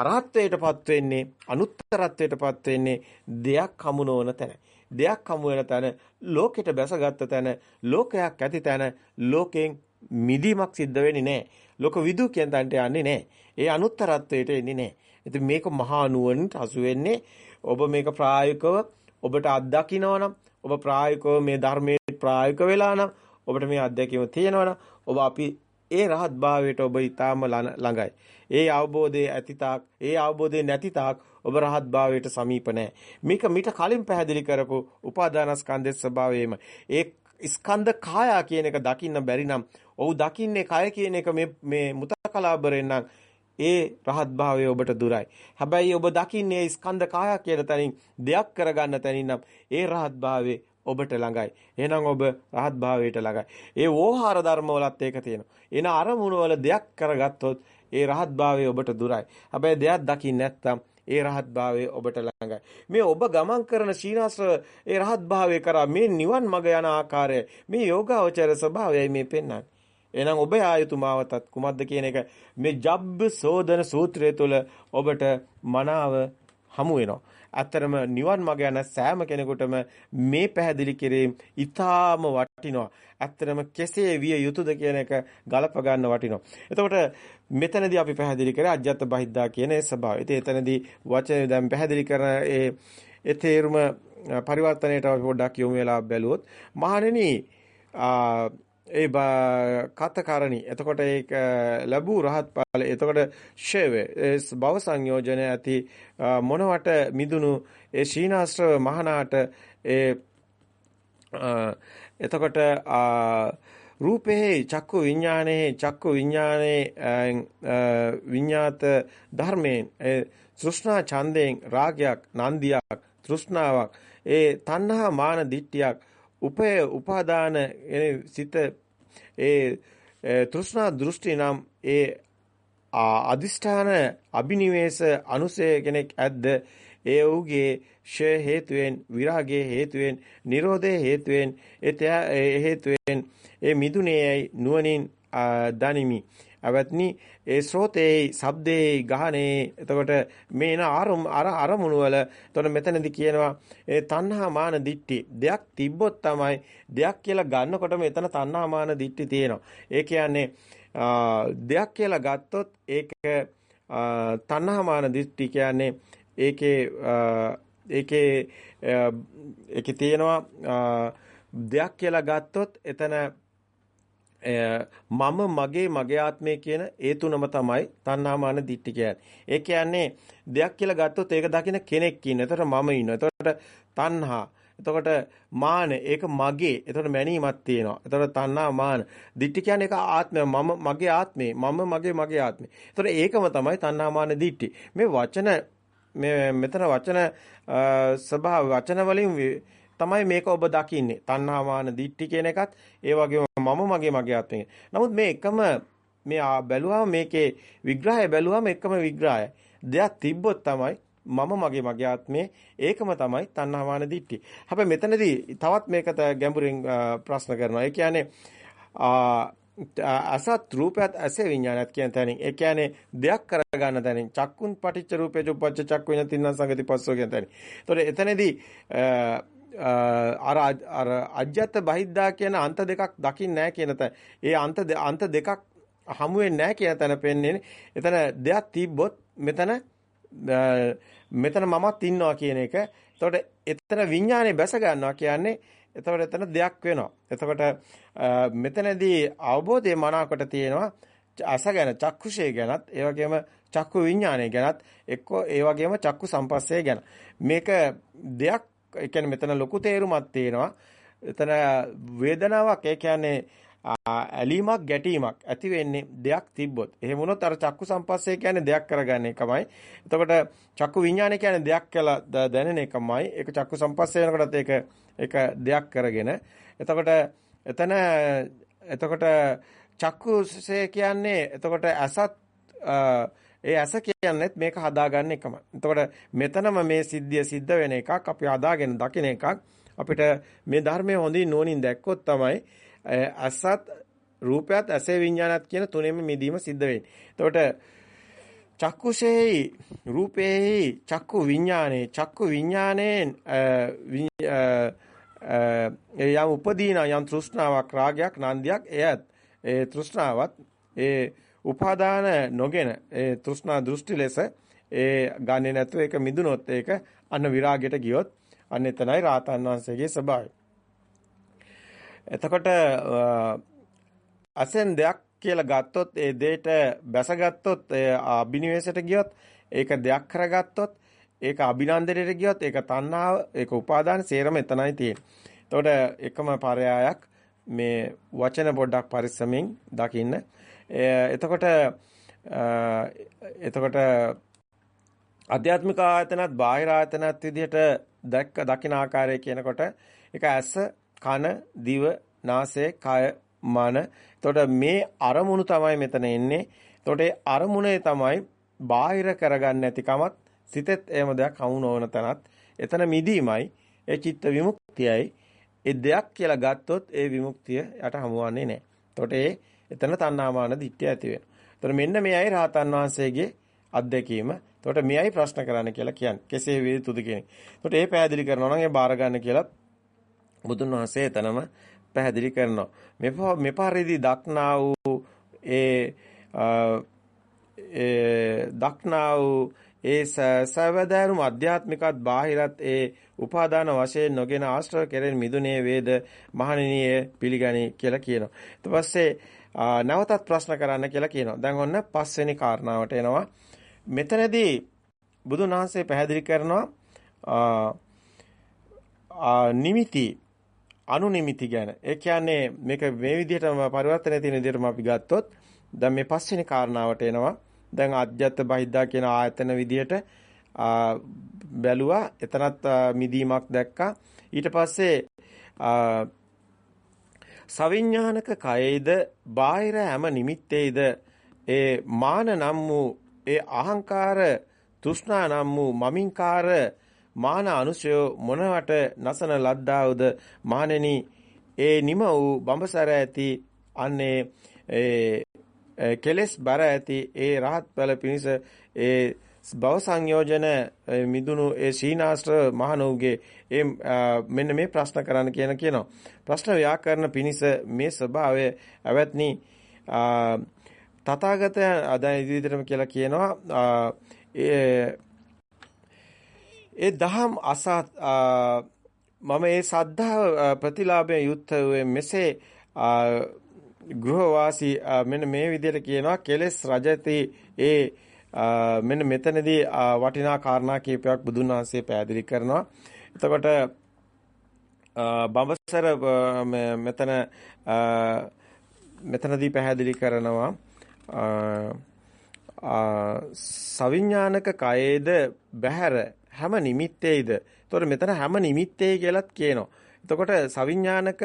අරහත්ත්වයට පත් වෙන්නේ අනුත්තරත්වයට පත් වෙන්නේ දෙයක් හමු නොවන තැන. දෙයක් හමු වෙන තැන ලෝකෙට බැසගත් තැන ලෝකයක් ඇති තැන ලෝකෙන් මිදීමක් සිද්ධ වෙන්නේ නැහැ. ලෝක විදු කියන තැනට යන්නේ නැහැ. ඒ අනුත්තරත්වයට එන්නේ නැහැ. ඉතින් මේක මහා නුවණට හසු වෙන්නේ ඔබ මේක ප්‍රායෝගිකව ඔබට අත්දකින්නවා නම් ඔබ ප්‍රායෝගිකව මේ ධර්මයේ ප්‍රායෝගික වෙලා නම් ඔබට මේ අත්දැකීම තියෙනවා නම් ඔබ අපි ඒ රහත් භාවයට ඔබ ඊටාම ළඟයි. ඒ අවබෝධයේ ඇති තාක්, ඒ අවබෝධයේ නැති තාක් ඔබ රහත් භාවයට සමීප නැහැ. මේක මිට කලින් පැහැදිලි කරපු උපාදානස්කන්ධයේ ස්වභාවයම. ඒ ස්කන්ධ කායා කියන එක දකින්න බැරි නම් ඔහු දකින්නේ කය කියන එක මේ මේ මුතකලාබරෙන් නම් ඒ රහත් භාවය ඔබට දුරයි. හැබැයි ඔබ දකින්නේ ස්කන්ධ කාය කියන තැනින් දෙයක් කරගන්න තැනින් නම් ඒ රහත් භාවයේ ඔබට ළඟයි. එහෙනම් ඔබ රහත් භාවයට ළඟයි. ඒ වෝහාර ධර්ම වලත් ඒක තියෙනවා. එන අරමුණු වල දෙයක් කරගත්තොත් ඒ රහත් භාවය ඔබට දුරයි. හැබැයි දෙයක් දකින්න නැත්නම් ඒ රහත් භාවය ඔබට ළඟයි. මේ ඔබ ගමන් කරන සීනාශ්‍ර ඒ රහත් භාවය කරා මේ නිවන් මඟ යන ආකාරය මේ යෝගාවචර ස්වභාවයයි මේ පෙන්වන්නේ. එහෙනම් ඔබ ආයුතු මාවතත් කුමක්ද කියන එක මේ ජබ්බ සෝදන සූත්‍රය තුළ ඔබට මනාව හමු වෙනවා. අතරම නිවන් මඟ යන සෑම කෙනෙකුටම මේ පැහැදිලි කිරීම ඊටාම වටිනවා. ඇත්තටම කෙසේ විය යුතුද කියන එක ගලප ගන්න වටිනවා. එතකොට මෙතනදී අපි පැහැදිලි කරේ අජ්ජත් බහිද්දා කියන ඒ ස්වභාවය. ඉතින් එතනදී වචනේ දැන් පැහැදිලි කරන ඒ ඒ තේරුම පරිවර්තනයට අපි පොඩ්ඩක් යොමු වෙලා බැලුවොත් මහණෙනි ඒ කතකරණි. එතකොට ඒක ලැබූ රහත් ඵල. එතකොට ෂේවේ ඒ භව සංයෝජන ඇති මොනවට මිදුණු ඒ ශීනාශ්‍රව මහනාට ඒ එතකොට රූපේ චක්කු විඥානේ චක්කු විඥානේ විඤ්ඤාත ධර්මයෙන් තෘෂ්ණා ඡන්දයෙන් රාගයක් නන්දියක් තෘෂ්ණාවක් ඒ තණ්හා මාන දිට්ඨියක් උපය උපාදාන සිත ඒ තෘෂ්ණා දෘෂ්ටි නම් ඒ අදිෂ්ඨාන අබිනිවේෂ අනුසය කෙනෙක් ඇද්ද? ඒ ඔහුගේ ෂය හේතුවෙන් විරාගයේ හේතුවෙන් නිරෝධයේ හේතුවෙන් ඒ හේතුවෙන් ඒ මිදුනේයි නුවණින් දනිමි. අවත්නි ඒ ස්රෝතේ ශබ්දේ ගහනේ එතකොට මේන ආරම් අර අරමුණු වල එතකොට මෙතනදී කියනවා ඒ තණ්හා මාන දිට්ටි දෙයක් තිබ්බොත් තමයි දෙයක් කියලා ගන්නකොට මෙතන තණ්හා මාන දිට්ටි තියෙනවා. ඒ කියන්නේ දෙයක් කියලා ගත්තොත් ඒක තණ්හා මාන දිට්ටි කියන්නේ ඒකේ ඒකේ ඒකේ තියෙනවා දෙයක් කියලා ගත්තොත් එතන මම මගේ මගේ ආත්මය කියන ඒ තුනම තමයි තණ්හාමාන දිට්ඨි කියන්නේ. ඒ කියන්නේ දෙයක් කියලා ගත්තොත් ඒක දකින කෙනෙක් ඉන්න. එතකොට මම ඉන්නවා. එතකොට තණ්හා. එතකොට මාන ඒක මගේ. එතකොට මැනීමක් තියෙනවා. එතකොට තණ්හා මාන. දිට්ඨි කියන්නේ ඒක ආත්මය. මම මගේ ආත්මේ. මම මගේ මගේ ආත්මේ. එතකොට ඒකම තමයි තණ්හා මාන දිට්ඨි. මේ වචන මේ මෙතන වචන ස්වභාව වචන වලින් තමයි මේක ඔබ දකින්නේ. තණ්හාමාන දිට්ටි කියන එකත් ඒ වගේම මම මගේ මගේ ආත්මය. නමුත් මේ එකම මේ බැලුවාම මේකේ විග්‍රහය බැලුවාම එකම විග්‍රහය. දෙයක් තිබ්බොත් තමයි මම මගේ මගේ ආත්මේ ඒකම තමයි තණ්හාමාන දිට්ටි. හැබැයි මෙතනදී තවත් මේකට ගැඹුරින් ප්‍රශ්න කරනවා. ඒ කියන්නේ අසත් රූපයත් ඇසේ විඥානයත් කියන තැනින් ඒ කියන්නේ දෙයක් කරගන්න තැනින් චක්කුන් පටිච්ච රූපේ ජොප්පච්ච චක්කු වෙන තින්න සංගති පස්සෝ කියන තැනින්. ඒතකොට එතනදී අර අර අජ්‍යත් බහිද්දා කියන අන්ත දෙකක් දකින්නේ නැහැ කියන තැන. ඒ අන්ත අන්ත දෙකක් හමු වෙන්නේ නැහැ කියන තැන පෙන්න්නේ. එතන දෙයක් තිබ්බොත් මෙතන මෙතන මමත් ඉන්නවා කියන එක. එතකොට එතන විඥානේ බැස ගන්නවා කියන්නේ එතකොට එතන දෙයක් වෙනවා. එතකොට මෙතනදී අවබෝධය මනාකොට තියෙනවා අස ගැන චක්කුෂය ගැනත් ඒ වගේම චක්කු විඥානය ගැනත් එක්කෝ ඒ වගේම චක්කු සම්පස්සේ ගැන. මේක දෙයක් ඒ කියන්නේ මෙතන ලොකු තේරුමක් තියෙනවා. එතන වේදනාවක් ඒ කියන්නේ ඇලීමක් ගැටීමක් ඇති වෙන්නේ දෙයක් තිබ්බොත්. එහෙම වුණොත් අර චක්කු සම්පස්සේ කියන්නේ දෙයක් කරගන්න එකමයි. එතකොට චක්කු විඥානය කියන්නේ දෙයක් කියලා දැනෙන එකමයි. ඒක චක්කු සම්පස්සේ වෙනකොටත් ඒක ඒක දෙයක් කරගෙන. එතකොට එතන එතකොට චක්කුසේ කියන්නේ එතකොට අසත් ඒ ඇස කියන්නේත් මේක හදාගන්න එකම. එතකොට මෙතනම මේ සිද්ධිය සිද්ධ වෙන එකක් අපි හදාගෙන දකින එකක්. අපිට මේ ධර්මයේ හොඳින් නෝනින් දැක්කොත් තමයි අසත් රූපයත් ඇසේ විඥානත් කියන තුනෙම මිදීම සිද්ධ වෙන්නේ. එතකොට චක්කුසේයි රූපේහි චක්කු විඥානේ චක්කු විඥානයෙන් යම් උපදීන යම් තෘෂ්ණාවක් රාගයක් නන්දියක් එයත් ඒ තෘෂ්ණාවත් ඒ උපාදාන නොගෙන ඒ තෘෂ්ණා දෘෂ්ටි ලෙස ඒ ගන්නේ නැතුව ඒක මිදුනොත් ඒක අන්න විරාගයට ගියොත් අන්න එතනයි රාතන් වහන්සේගේ ස්වභාවය. එතකොට අසෙන් දෙයක් කියලා ගත්තොත් ඒ දෙයට බැසගත්තොත් අභිනිවේෂයට ගියොත් ඒක දෙයක් කරගත්තොත් ඒක අභිනන්දනයට ගියොත් ඒක තණ්හාව ඒක උපාදාන සේරම එතනයි තියෙන්නේ. එතකොට එකම පරයායක් මේ වචන පොඩ්ඩක් පරිස්සමින් දකින්න. එතකොට එතකොට අධ්‍යාත්මික ආයතනත් බාහිර ආයතනත් විදිහට දැක්ක දකින ආකාරය කියනකොට ඒක ඇස කන දිව නාසය කය මන. එතකොට මේ අරමුණු තමයි මෙතන එන්නේ. එතකොට ඒ අරමුණේ තමයි බාහිර කරගන්න නැතිකමත් සිතෙත් එහෙම දෙයක් හමු නොවන තැනත් එතන මිදීමයි. ඒ චිත්ත විමුක්තියයි. ඒ දෙයක් කියලා ගත්තොත් ඒ විමුක්තිය යට හමුවන්නේ නැහැ. එතකොට ඒ එතන තණ්හාමාන දිට්ඨිය ඇති වෙනවා. එතකොට මෙන්න මේයි රහතන් වහන්සේගේ අත්දැකීම. එතකොට මේයි ප්‍රශ්න කරන්න කියලා කියන්නේ. කෙසේ වේතුද කියන්නේ. එතකොට ඒ පැහැදිලි කරනවා නම් ඒ බාර ගන්න කියලා බුදුන් වහන්සේ එතනම පැහැදිලි කරනවා. මේ මෙපාරේදී දක්නා වූ ඒ ඒ දක්නා වූ ඒ සවදාරුම අධ්‍යාත්මිකත් බාහිරත් ඒ උපාදාන වශයෙන් නොගෙන ආශ්‍රව කෙරෙන මිදුනේ වේද මහණෙනිය පිළිගනි කියලා කියනවා. ඊට පස්සේ නැවතත් ප්‍රශ්න කරන්න කියලා කියනවා. දැන් ඔන්න පස්වෙනි කාරණාවට එනවා. මෙතනදී බුදුන් වහන්සේ පැහැදිලි කරනවා නිමිති අනුනිමිති ගැන. ඒ කියන්නේ මේක මේ විදිහටම පරිවර්තනය තියෙන විදිහටම අපි ගත්තොත් දැන් මේ පස්වෙනි කාරණාවට එනවා. දැන් අධ්‍යත්ත බහිද්දා කියන ආයතන විදිහට බැලුවා. එතනත් මිදීමක් දැක්කා. ඊට පස්සේ සවිඥානික කයේද බාහිර හැම නිමිත්තේද ඒ මාන නම් වූ ඒ අහංකාර තෘෂ්ණා නම් වූ මමින්කාර මාන අනුශය මොනවට නසන ලද්දාවද මානෙනි ඒ නිම වූ බඹසර ඇති අන්නේ ඒ කෙලස් බර ඇති ඒ රහත් ඵල පිණිස ඒ භව සංයෝජන මිදුණු ඒ සීනාස්ත්‍ර මහණෝගේ ඒ මෙන්න මේ ප්‍රශ්න කරන්න කියන කියනවා. ප්‍රශ්න ව්‍යාකරණ පිනිස මේ ස්වභාවය අවත්නි තථාගතයන් අද ඉදිරියටම කියලා කියනවා ඒ දහම් අසා මම ඒ සද්ධා ප්‍රතිලාභයෙන් යුක්ත මෙසේ ගෘහවාසී මෙන්න මේ විදිහට කියනවා කෙලස් රජති ඒ මෙන්න මෙතනදී වටිනා කාරණා කීපයක් බුදුන් වහන්සේ පැහැදිලි කරනවා. එතකොට බඹසර මෙතන මෙතනදී පැහැදිලි කරනවා සවිඥානික කයේද බහැර හැම නිමිත්තේයිද. එතකොට මෙතන හැම නිමිත්තේ කියලත් කියනවා. එතකොට සවිඥානික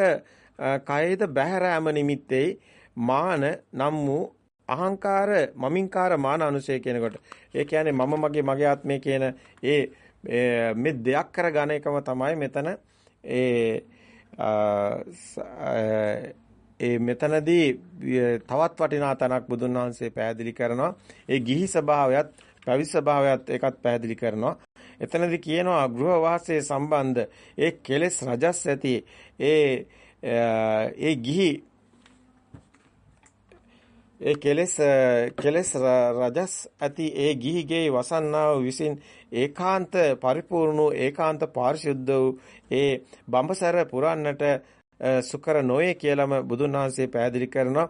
කයේද බහැර හැම නිමිත්තේයි මාන නම් වූ අහංකාර මමින්කාර මාන අනුසය කියනකොට ඒ කියන්නේ මම මගේ මගේ ආත්මය කියන ඒ මේ දෙයක් කරගන එකම තමයි මෙතන ඒ ඒ මෙතනදී තවත් වටිනා තනක් බුදුන් වහන්සේ පැහැදිලි කරනවා. ඒ ගිහි ස්වභාවයත් පැවිදි ස්වභාවයත් ඒකත් පැහැදිලි කරනවා. එතනදී කියනවා ගෘහ වාසයේ සම්බන්ධ ඒ කෙලෙස් රජස් ඇති ඒ ඒ ගිහි ඒ කෙලෙස් කෙලෙස් රජස් ඇති ඒ ගිහිගේ වසන්නාව විසින් ඒකාන්ත පරිපූර්ණ ඒකාන්ත පාරිශුද්ධ වූ ඒ බඹසර පුරන්නට සුකර නොවේ කියලාම බුදුන් වහන්සේ පැහැදිලි කරනවා.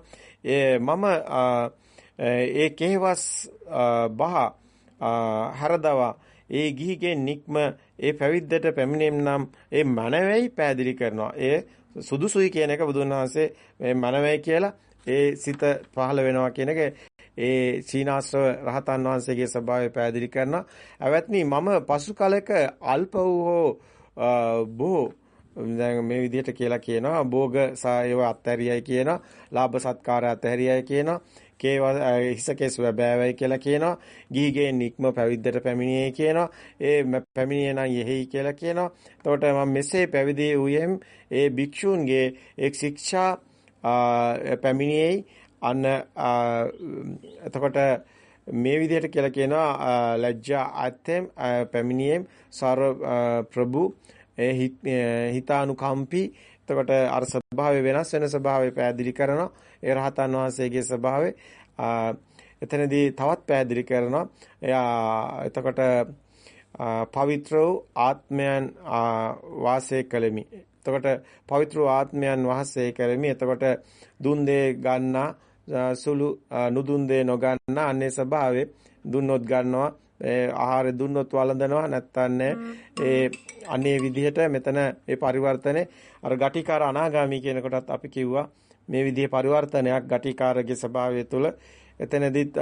මම ඒ කේවස් බහ හරදවා ඒ ගිහිගේ නික්ම ඒ පැවිද්දට පැමිණෙම් නම් ඒ මනවැයි පැහැදිලි කරනවා. ඒ සුදුසුයි කියන එක බුදුන් වහන්සේ මේ මනවැයි කියලා ඒ සිත පහළ වෙනවා කියන එක. ඒ සීනාශ්‍රව රහතන් වහන්සේගේ ස්වභාවය පැහැදිලි කරනවා. අවත්නි මම පසු කලක අල්ප වූ හෝ බොහෝ දැන් මේ විදිහට කියලා කියනවා. භෝග සායව අත්හැරියයි කියනවා. ලාභ සත්කාර අත්හැරියයි කියනවා. කේව හිසකේස් බෑවයි කියලා කියනවා. ගිහිගේ නික්ම පැවිද්දට පැමිණියේ කියනවා. ඒ පැමිණියේ නම් යෙහි කියලා කියනවා. එතකොට මම මෙසේ පැවිදි වූයෙම් ඒ භික්ෂූන්ගේ එක් ශික්ෂා පැමිණියේයි අන්න එතකොට මේ විදිහට කියලා කියනවා ලැජ්ජා අත්‍යම් පැමිණියේම් සාර ප්‍රභු හිතානුකම්පි. එතකොට අර ස්වභාවය වෙනස් වෙන ස්වභාවය පැහැදිලි කරනවා. ඒ රහතන් වහන්සේගේ ස්වභාවය. එතනදී තවත් පැහැදිලි කරනවා. එයා එතකොට පවිත්‍ර වූ ආත්මයන් වාසය කළෙමි. එතකොට පවිත්‍ර ආත්මයන් වහන්සේ කරමි. එතකොට දුන් දේ ගන්නා සුළු නුදුන් දේ නොගන්නා අන්නේ ස්වභාවය දුන්නොත් ගන්නවා. ඒ ආහාර දුන්නොත් වළඳනවා. නැත්තන් ඒ අනේ විදිහට මෙතන ඒ පරිවර්තනේ අර ගටිකාර අනාගාමි කියන කොටත් අපි කිව්වා මේ විදිහේ පරිවර්තනයක් ගටිකාරගේ ස්වභාවය තුළ. එතනදිත්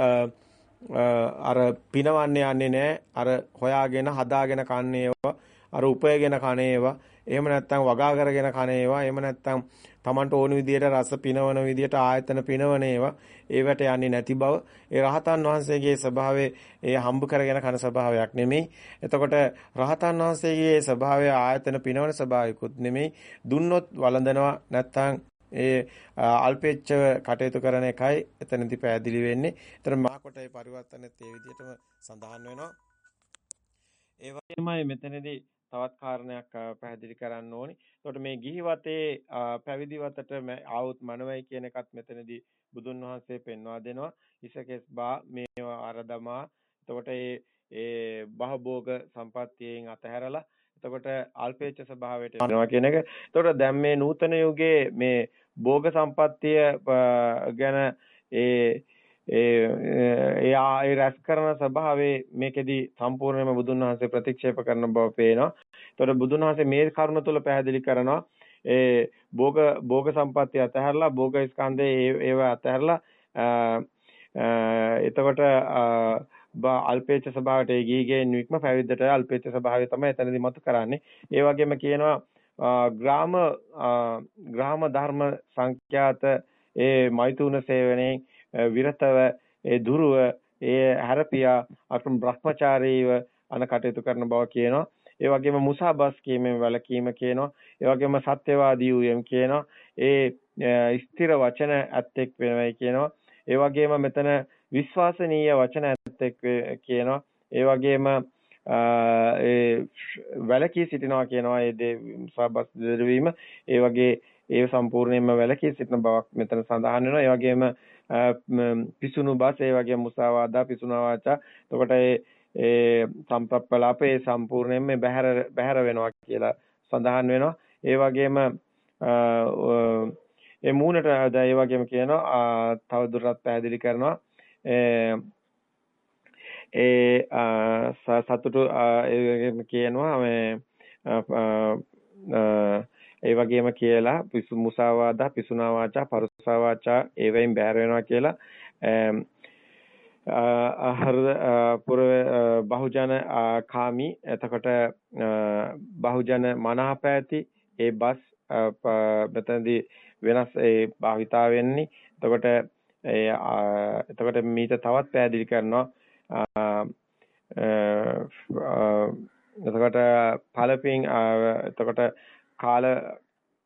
අර පිනවන්නේ යන්නේ නැහැ අර හොයාගෙන හදාගෙන කන්නේ ඒවා. අර උපයගෙන කන්නේ ඒවා. එහෙම නැත්නම් වගා කරගෙන කන ඒවා. එහෙම නැත්නම් Tamanට ඕන විදියට රස පිනවන විදියට ආයතන පිනවන ඒවා. ඒවට යන්නේ නැති බව. ඒ රහතන් වහන්සේගේ ස්වභාවයේ ඒ හම්බ කරගෙන කන ස්වභාවයක් නෙමෙයි. එතකොට රහතන් වහන්සේගේ ස්වභාවය ආයතන පිනවන ස්වභාවිකුත් නෙමෙයි. දුන්නොත් වළඳනවා නැත්නම් ඒ අල්පෙච්චව කටයුතු කරන එකයි එතනදී පැහැදිලි වෙන්නේ. ඒතර මා කොටේ පරිවර්තනෙත් ඒ විදිහටම සඳහන් වෙනවා. ඒ වගේමයි මෙතනදී තවත් කාරණයක් පැහැදිලි කරන්න ඕනි. එතකොට මේ ගිහි වතේ පැවිදි වතට ආවුත් මනවයි කියන එකත් මෙතනදී බුදුන් වහන්සේ පෙන්වා දෙනවා. ඉසකෙස් බා මේවා අරදමා. එතකොට ඒ ඒ බහභෝග සම්පත්තියෙන් අතහැරලා එතකොට අල්පේච්ඡ ස්වභාවයට යනවා කියන එක. එතකොට දැන් මේ නූතන යුගයේ මේ භෝග සම්පත්තිය ගැන ඒ ඒ ඒ රැස් කරන ස්වභාවයේ මේකෙදි සම්පූර්ණයෙන්ම බුදුන් වහන්සේ ප්‍රතික්ෂේප කරන බව පේනවා. ඒතකොට බුදුන් වහන්සේ මේ කරුණ තුළ පැහැදිලි කරනවා ඒ භෝග භෝග සම්පත්තිය අතහැරලා භෝග ස්කන්ධේ ඒව අතහැරලා එතකොට අල්පේච්ඡ ස්වභාවයට ඒ ගීගේ නික්ම පැවිද්දට අල්පේච්ඡ ස්වභාවය තමයි එතනදී මතු කරන්නේ. ඒ වගේම කියනවා ග්‍රාම ග්‍රාම ධර්ම සංඛ්‍යාත ඒ මෛතුන සේවනයේ විරතව ඒ දුරුව ඒ හැරපියා අතුම් භ්‍රමචාරීව අන කටයුතු කරන බව කියනවා. ඒ වගේම මුසාබස් කීමෙන් වැළකීම කියනවා. ඒ වගේම සත්‍යවාදී වූයම් කියනවා. ඒ ස්ථිර වචන ඇත්තෙක් වෙනවයි කියනවා. ඒ වගේම මෙතන විශ්වාසනීය වචන ඇත්තෙක් කියනවා. ඒ වගේම ඒ වැළකී සිටිනවා කියනවා. ඒ දේ මුසාබස් දෙවීම ඒ වගේ ඒ සම්පූර්ණයෙන්ම වැළකී සිටින බවක් මෙතන සඳහන් වෙනවා. ඒ වගේම පිසුණු බස් ඒ වගේ මුසාවාදා පිසුණා වාචා එතකොට ඒ ඒ සම්ප්‍රප්පලාපේ සම්පූර්ණයෙන්ම බැහැර බැහැර වෙනවා කියලා සඳහන් වෙනවා. ඒ වගේම ඒ මූණට ඒ වගේම කියනවා තව දුරටත් පැහැදිලි කරනවා ඒ සතුටු ඒ කියනවා මේ ඒ වගේම කියලා පිසු මුසාවාදා පිසුනා වාචා පරුසා වාචා ඒවෙන් බැහැර වෙනවා කියලා හෘද පුර බහුජන කාමි. එතකොට බහුජන මනාපෑති ඒ බස් මෙතනදී වෙනස් ඒ භාවිතා වෙන්නේ. එතකොට ඒ එතකොට මීට තවත් පැහැදිලි කරනවා. එතකොට පළපින් එතකොට කාල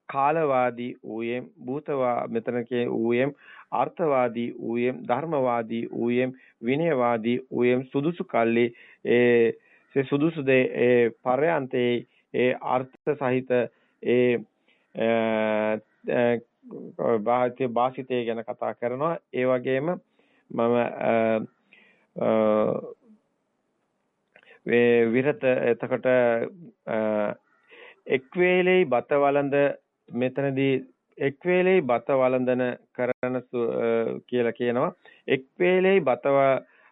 කාලවාදී ඌයම් භූතවා මෙතන කියේ ඌයම් අර්ථවාදී ඌයම් ධර්මවාදී ඌයම් විනයවාදී ඌයම් සුදුසු කල්ලි ඒ සුදුසු දේ ඒ පරයන්තේ ඒ අර්ථ සහිත ඒ භාෂිතේ භාෂිතේ ගැන කතා කරනවා. ඒ වගේම මම විරත එතකොට එක් වේලෙයි බත වළඳ මෙතනදී එක් වේලෙයි බත වළඳන කරන කියලා කියනවා. එක් වේලෙයි බත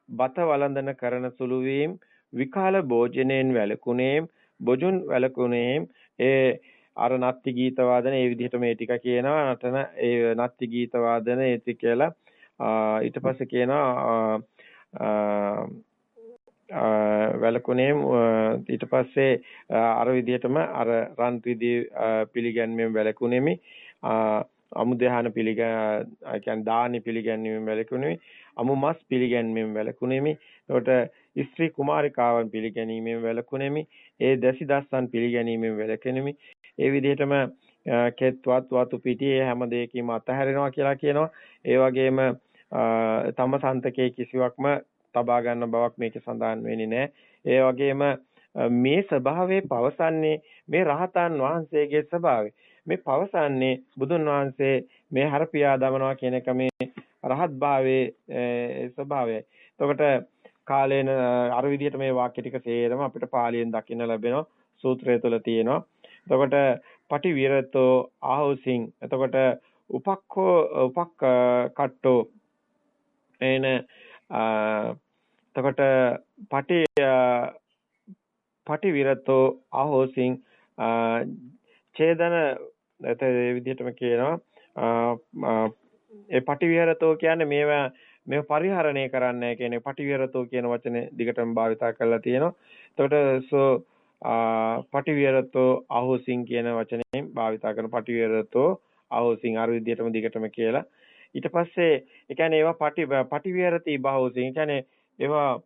බත වළඳන කරන සුළු වීම විකාල භෝජනයෙන් වැළකුණේම් බොජුන් වැළකුණේම් ඒ අර නත්ති ගීත වාදන ඒ විදිහට මේ ටික කියනවා. නටන ඒ නත්ති ගීත වාදන ඒති කියලා ඊට පස්සේ කියනවා වැලකුණේ ඊට පස්සේ අර විදිහටම අර රන් විදී පිළිගැන්මෙන් වැලකුණෙමි අමුදහන පිළිගැන කියන්නේ දානි පිළිගැන්වීමෙන් වැළකුණෙමි. අමු මස් පිළිගැන්වීමෙන් වැළකුණෙමි. එතකොට ස්ත්‍රී කුමාරිකාවන් පිළිගැනීමෙන් වැළකුණෙමි. ඒ දැසි දස්සන් පිළිගැනීමෙන් වැළකුණෙමි. ඒ විදිහටම කෙත්වත් වතු පිටියේ හැම දෙයකම අතහැරෙනවා කියලා කියනවා. ඒ වගේම තම සන්තකේ කිසිවක්ම තබා ගන්න බවක් මේකේ සඳහන් වෙන්නේ නැහැ. ඒ වගේම මේ ස්වභාවයේ පවසන්නේ මේ රහතන් වහන්සේගේ ස්වභාවය. මේ පවසන්නේ බුදුන් වහන්සේ මේ හරපියා දමනවා කියන එක මේ රහත් භාවයේ ස්වභාවයයි. එතකොට කාලේන අර විදිහට මේ වාක්‍ය ටික සේරම අපිට පාලියෙන් දකින්න ලැබෙනවා. සූත්‍රය තුළ තියෙනවා. එතකොට පටි විරතෝ ආහුසින් එතකොට උපක්ඛෝ උපක්ක කට්ටෝ එන එතකොට පටි පටි විරතෝ අහෝසින් ඡේදන එත ඒ විදිහටම කියනවා ඒ පටි විරතෝ කියන්නේ මේවා මේව පරිහරණය කරන්නේ කියන්නේ පටි විරතෝ කියන වචනේ දිගටම භාවිතා කරලා තියෙනවා. එතකොට සෝ පටි විරතෝ අහෝසින් කියන වචනයෙන් භාවිතා කරන පටි විරතෝ අහෝසින් අර විදිහටම දිගටම කියලා ඊට පස්සේ ඒ කියන්නේ ඒවා පටි පටි විහෙරති බහෝසින්. ඒ කියන්නේ ඒවා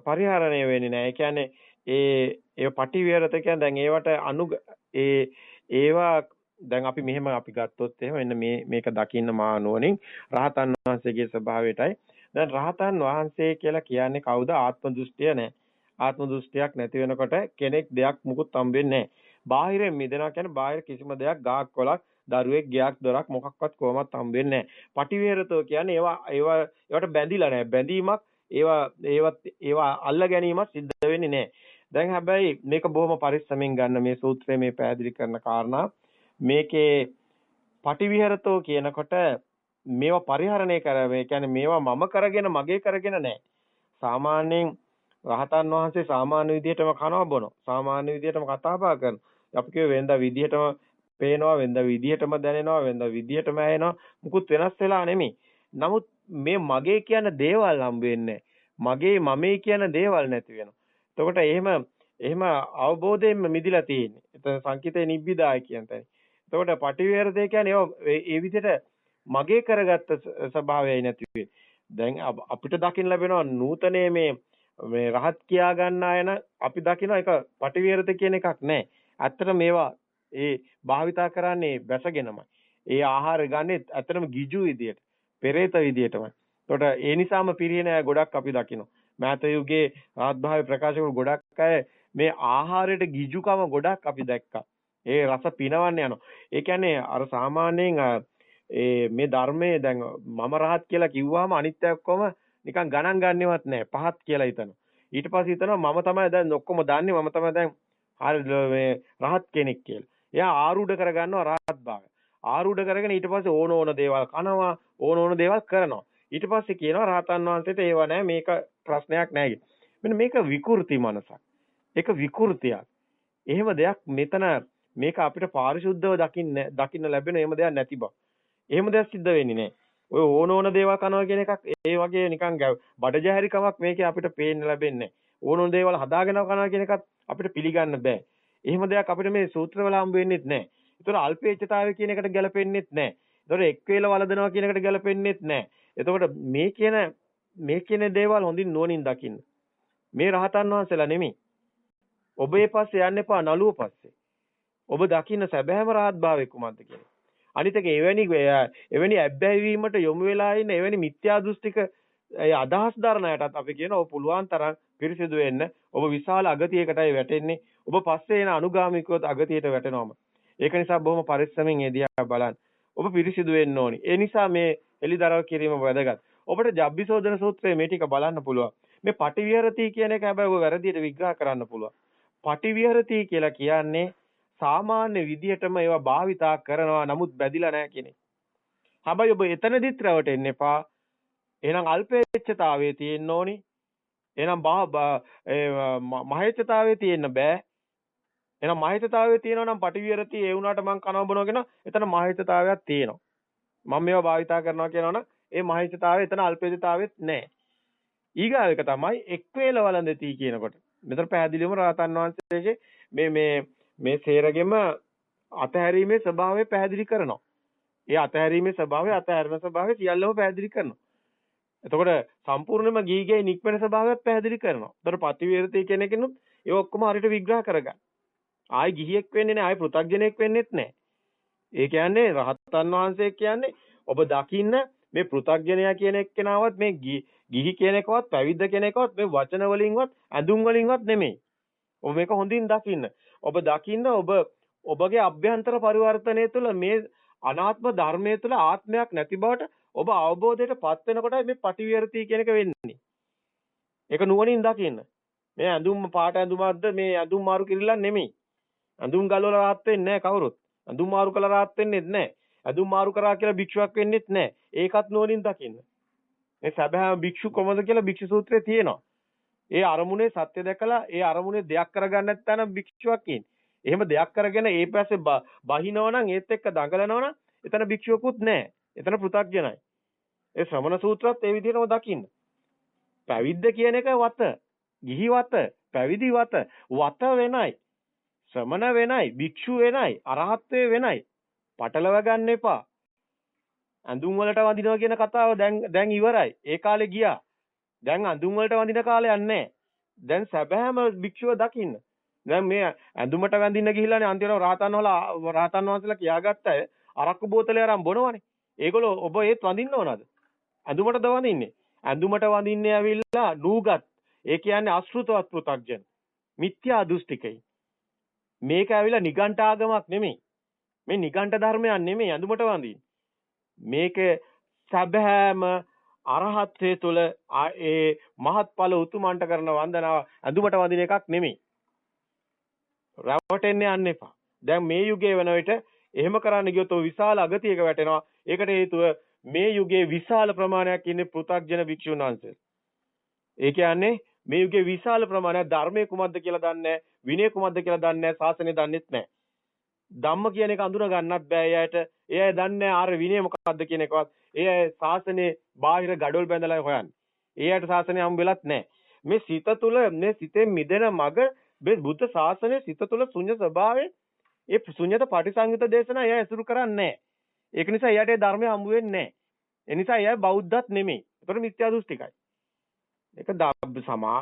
පරිහරණය වෙන්නේ නැහැ. ඒ කියන්නේ ඒ ඒ පටි විහෙරත කියන්නේ දැන් ඒවට අනු ඒ ඒවා දැන් අපි මෙහෙම අපි ගත්තොත් එහෙම එන්න මේ මේක දකින්න මානුවණින් රහතන් වහන්සේගේ ස්වභාවයටයි. දැන් රහතන් වහන්සේ කියලා කියන්නේ කවුද? ආත්ම දෘෂ්ටිය නැහැ. ආත්ම දෘෂ්ටියක් නැති වෙනකොට කෙනෙක් දෙයක් මුකුත් හම්බෙන්නේ නැහැ. බාහිරින් මිදෙනවා කියන්නේ බාහිර කිසිම දෙයක් ගාක් කොලක් දරුවෙක් ගයක් දොරක් මොකක්වත් කොහොමත් හම්බෙන්නේ නැහැ. පටිවිහෙරතෝ කියන්නේ ඒවා ඒවා ඒවට බැඳිලා නැහැ. බැඳීමක් ඒවා ඒවත් ඒවා අල්ල ගැනීමක් සිද්ධ වෙන්නේ නැහැ. දැන් හැබැයි මේක බොහොම පරිස්සමෙන් ගන්න මේ සූත්‍රයේ මේ පැහැදිලි කරන කාරණා මේකේ පටිවිහෙරතෝ කියනකොට මේවා පරිහරණය කර මේ කියන්නේ මේවා මම කරගෙන මගේ කරගෙන නැහැ. සාමාන්‍යයෙන් රහතන් වහන්සේ සාමාන්‍ය විදිහටම කනවා බොනවා. සාමාන්‍ය විදිහටම කතා බහ කරනවා. අපි කියව වෙනදා විදිහටම පේනවා වෙනද විදියටම දැනෙනවා වෙනද විදියටම ඇහෙනවා මුකුත් වෙනස් වෙලා නෙමෙයි. නමුත් මේ මගේ කියන දේවල් හම්බ වෙන්නේ මගේ මමේ කියන දේවල් නැති වෙනවා. එතකොට එහෙම එහෙම අවබෝධයෙන්ම මිදිලා තියෙන්නේ. එතන සංකිතේ නිබ්බිදාය කියන තැන. එතකොට පටිවිහෙරදේ කියන්නේ ඒ විදිහට මගේ කරගත්ත ස්වභාවයයි නැති දැන් අපිට දකින්න ලැබෙනවා නූතනයේ මේ මේ රහත් කියා ගන්න අයන අපි දකින එක පටිවිහෙරද කියන එකක් නැහැ. ඇත්තට මේවා ඒ භාවිතා කරන්නේ බැසගෙනමයි. ඒ ආහාර ගන්නෙ ඇත්තටම ගිජු විදියට, පෙරේත විදියටමයි. එතකොට ඒ නිසාම පිරින ගොඩක් අපි දකිනවා. මෑත යුගයේ ආත්භාවය ප්‍රකාශ කරන ගොඩක් අය මේ ආහාරයට ගිජුකම ගොඩක් අපි දැක්කා. ඒ රස පිනවන්න යනවා. ඒ කියන්නේ අර සාමාන්‍යයෙන් ඒ මේ ධර්මයේ දැන් මම රහත් කියලා කිව්වහම අනිත් ඔක්කොම නිකන් ගණන් ගන්නවත් නැහැ. පහත් කියලා හිතනවා. ඊට පස්සේ හිතනවා මම තමයි දැන් ඔක්කොම දන්නේ මම තමයි දැන් හරි මේ රහත් කෙනෙක් කියලා. එයා ආරූඪ කරගන්නවා රහත් භාවය. ආරූඪ කරගෙන ඊට පස්සේ ඕන ඕන දේවල් කනවා ඕන ඕන දේවල් කරනවා. ඊට පස්සේ කියනවා රහතන් වහන්සේට ඒව නැහැ මේක ප්‍රශ්නයක් නැහැ මෙන්න මේක විකෘති මනසක්. ඒක විකෘතියක්. එහෙම දෙයක් මෙතන මේක අපිට පාරිශුද්ධව දකින්න දකින්න ලැබෙන එහෙම දෙයක් නැති බව. එහෙම දෙයක් සිද්ධ වෙන්නේ නැහැ. ඔය ඕන ඕන දේවල් කනවා කියන එකක් ඒ වගේ නිකන් බඩජැහැරි කමක් මේකේ අපිට පේන්න ලැබෙන්නේ ඕන ඕන දේවල් හදාගෙන කනවා කියන එකත් අපිට පිළිගන්න බෑ. එහෙම දෙයක් අපිට මේ සූත්‍රවල හම්බ වෙන්නේත් නැහැ. ඒතර අල්පේච්ඡතාවය කියන එකට ගැලපෙන්නේත් නැහැ. ඒතර එක් වේල වලදනවා කියන එකට ගැලපෙන්නේත් නැහැ. එතකොට මේ කියන මේ කියන දේවල් හොඳින් නුවණින් දකින්න. මේ රහතන් වහන්සේලා නෙමෙයි. ඔබ ඒ පස්සේ යන්න එපා නළුව පස්සේ. ඔබ දකින්න සැබෑම රහත් භාවය කුමක්ද කියලා. අනිත් එක එවැනි එවැනි ඇබ්බැහි වීමට යොමු වෙලා ඉන්න එවැනි මිත්‍යා දෘෂ්ටික අදහස් දරණයටත් අපි කියන ඔබ පුළුවන් තරම් පිරිසිදු වෙන්න. ඔබ විශාල අගතියකටයි වැටෙන්නේ. ඔබ පස්සේ එන අනුගාමිකවත් අගතියට වැටෙනවම. ඒක නිසා බොහොම පරිස්සමෙන් ඒ දිහා බලන්න. ඔබ පිරිසිදු වෙන්න ඕනි. ඒ නිසා මේ එලිදරව් කිරීම වැදගත්. ඔබට ජබ්බිසෝදන සූත්‍රයේ මේ ටික බලන්න පුළුවන්. මේ පටිවිහරති කියන එක හැබැයි ඔබ වැරදියට විග්‍රහ කරන්න පුළුවන්. පටිවිහරති කියලා කියන්නේ සාමාන්‍ය විදිහටම ඒවා භාවිතා කරනවා නමුත් බැදිලා නැහැ කියන එක. හැබැයි ඔබ එතනදිත් රැවටෙන්න එපා. එහෙනම් අල්පේච්ඡතාවයේ තියෙන්න ඕනි. එහෙනම් මහේච්ඡතාවයේ තියෙන්න බෑ. එහෙනම් මහේච්ඡතාවයේ තියෙනවා නම් පටිවිරති ඒ වුණාට මං කනව බොනවා කියන එතන මහේච්ඡතාවයක් තියෙනවා. මම මේවා භාවිතා කරනවා කියනවනම් ඒ මහේච්ඡතාවය එතන අල්පේච්ඡතාවෙත් නැහැ. ඊගාව එක තමයි එක් වේල වළඳති කියනකොට. මෙතන පැහැදිලිවම රහතන් වහන්සේගේ මේ මේ මේ සේරගෙම අතහැරීමේ ස්වභාවය පැහැදිලි කරනවා. ඒ අතහැරීමේ ස්වභාවය අතහැරන ස්වභාවය සියල්ලම පැහැදිලි කරනවා. එතකොට සම්පූර්ණයෙන්ම ගීගේ නික්මන ස්වභාවයත් පැහැදිලි කරනවා. එතකොට පටිවිරති කියන එකනොත් ඒ ඔක්කොම හරියට විග්‍රහ කරගන්න. ආයි ගිහියෙක් වෙන්නේ නැහැ, ආයි පෘථග්ජනෙක් වෙන්නෙත් නැහැ. ඒ කියන්නේ රහතන් වහන්සේ කියන්නේ ඔබ දකින්න මේ පෘථග්ජනයා කියන එක්කෙනාවත් මේ ගිහි කෙනෙක්වත් පැවිද්ද කෙනෙක්වත් මේ වචන වලින්වත් ඇඳුම් වලින්වත් නෙමෙයි. ඔබ මේක හොඳින් දකින්න. ඔබ දකින්න ඔබ ඔබගේ අභ්‍යන්තර පරිවර්තනය තුළ මේ අනාත්ම ධර්මයේ තුළ ආත්මයක් නැති බවට ඔබ අවබෝධයට පත් වෙනකොටයි මේ පටිවිරති කියන එක වෙන්නේ. ඒක නුවණින් දකින්න. මේ ඇඳුම් පාට ඇඳුමක්ද මේ ඇඳුම් මාරු කිරිල්ලක් නෙමෙයි. ඇඳුම් ගලවලා rahat වෙන්නේ නැහැ කවුරුත්. ඇඳුම් මාරු කළා rahat වෙන්නේත් නැහැ. ඇඳුම් මාරු කරා කියලා භික්ෂුවක් වෙන්නේත් නැහැ. ඒකත් නුවණින් දකින්න. මේ සැබෑ භික්ෂු කොමද කියලා භික්ෂු සූත්‍රයේ තියෙනවා. ඒ අරමුණේ සත්‍ය දැකලා ඒ අරමුණේ දෙයක් කරගන්න නැත්නම් භික්ෂුවක් කියන්නේ. එහෙම දෙයක් කරගෙන ඒ පැසේ බහිනව නම් ඒත් එක්ක දඟලනව නම් එතන භික්ෂුවකුත් නැහැ. එතන පෘථග්ජනයි. ඒ ශ්‍රමණ සූත්‍රත් ඒ විදිහටම දකින්න. පැවිද්ද කියන එක වත, ගිහි වත, පැවිදි වත, වත වෙනයි. ශ්‍රමණ වෙනයි, භික්ෂු වෙනයි, අරහත්ත්වයේ වෙනයි. පටලව ගන්න එපා. ඇඳුම් වලට වඳිනවා කියන කතාව දැන් දැන් ඉවරයි. ඒ කාලේ ගියා. දැන් අඳුම් වලට වඳින කාලයක් නැහැ. දැන් සැබෑම භික්ෂුව දකින්න. දැන් මේ ඇඳුමට වැඳින්න ගිහිල්ලානේ අන්තිමට රාතන් වල රාතන් වහන්සේලා කියාගත්ත අය අරක්කු බෝතලේ අරන් බොනවනේ. ඒගොල්ලෝ ඔබ ඒත් වඳින්න ඕනද? ඇඳුමටද වඳින්නේ? ඇඳුමට වඳින්නේ ඇවිල්ලා නූගත්. ඒ කියන්නේ අශෘතවත් පෘ탁ජන. මිත්‍යා දෘෂ්ටිකයි. මේක ඇවිල්ලා නිගණ්ඨාගමක් නෙමෙයි. මේ නිගණ්ඨ ධර්මයක් නෙමෙයි ඇඳුමට වඳින්නේ. මේක සැබෑම අරහත්ත්වයේ තුල ඒ මහත්ඵල උතුමන්ට කරන වන්දනාව ඇඳුමට වඳින එකක් නෙමෙයි. රැවටෙන්න යන්න එපා. දැන් මේ යුගයේ වෙන විට එහෙම කරන්න ගියොත් ඔය විශාල අගතියක වැටෙනවා. ඒකට හේතුව මේ යුගයේ විශාල ප්‍රමාණයක් ඉන්නේ පෘථග්ජන භික්ෂුන් වහන්සේ. ඒ කියන්නේ මේ යුගයේ විශාල ප්‍රමාණයක් ධර්මයේ කුමක්ද කියලා දන්නේ විනය කුමක්ද කියලා දන්නේ ශාසනය දන්නෙත් නැහැ. ධම්ම කියන එක අඳුන ගන්නත් බෑ එයාට. ඒ අය දන්නේ ආර විනය මොකක්ද කියන එකවත්. ඒ අය ශාසනේ බාහිර gadol බැඳලා හොයන්නේ. ඒ අයට ශාසනය හම් වෙලත් නැහැ. මේ සිත තුළ මේ සිතෙන් මිදෙන මග මේ බුද්ධ ශාසනයේ සිත තුළ ශුන්‍ය ස්වභාවය ඒ ශුන්‍යත පටිසංයුත දේශනා එයා ඇසුරු කරන්නේ නැහැ. ඒක නිසා එයාට ඒ ධර්මය හම්බ වෙන්නේ නැහැ. ඒ නිසා එයා බෞද්ධත් නෙමෙයි. ඒතර මිත්‍යා දෘෂ්ටිකයි. ඒක සමා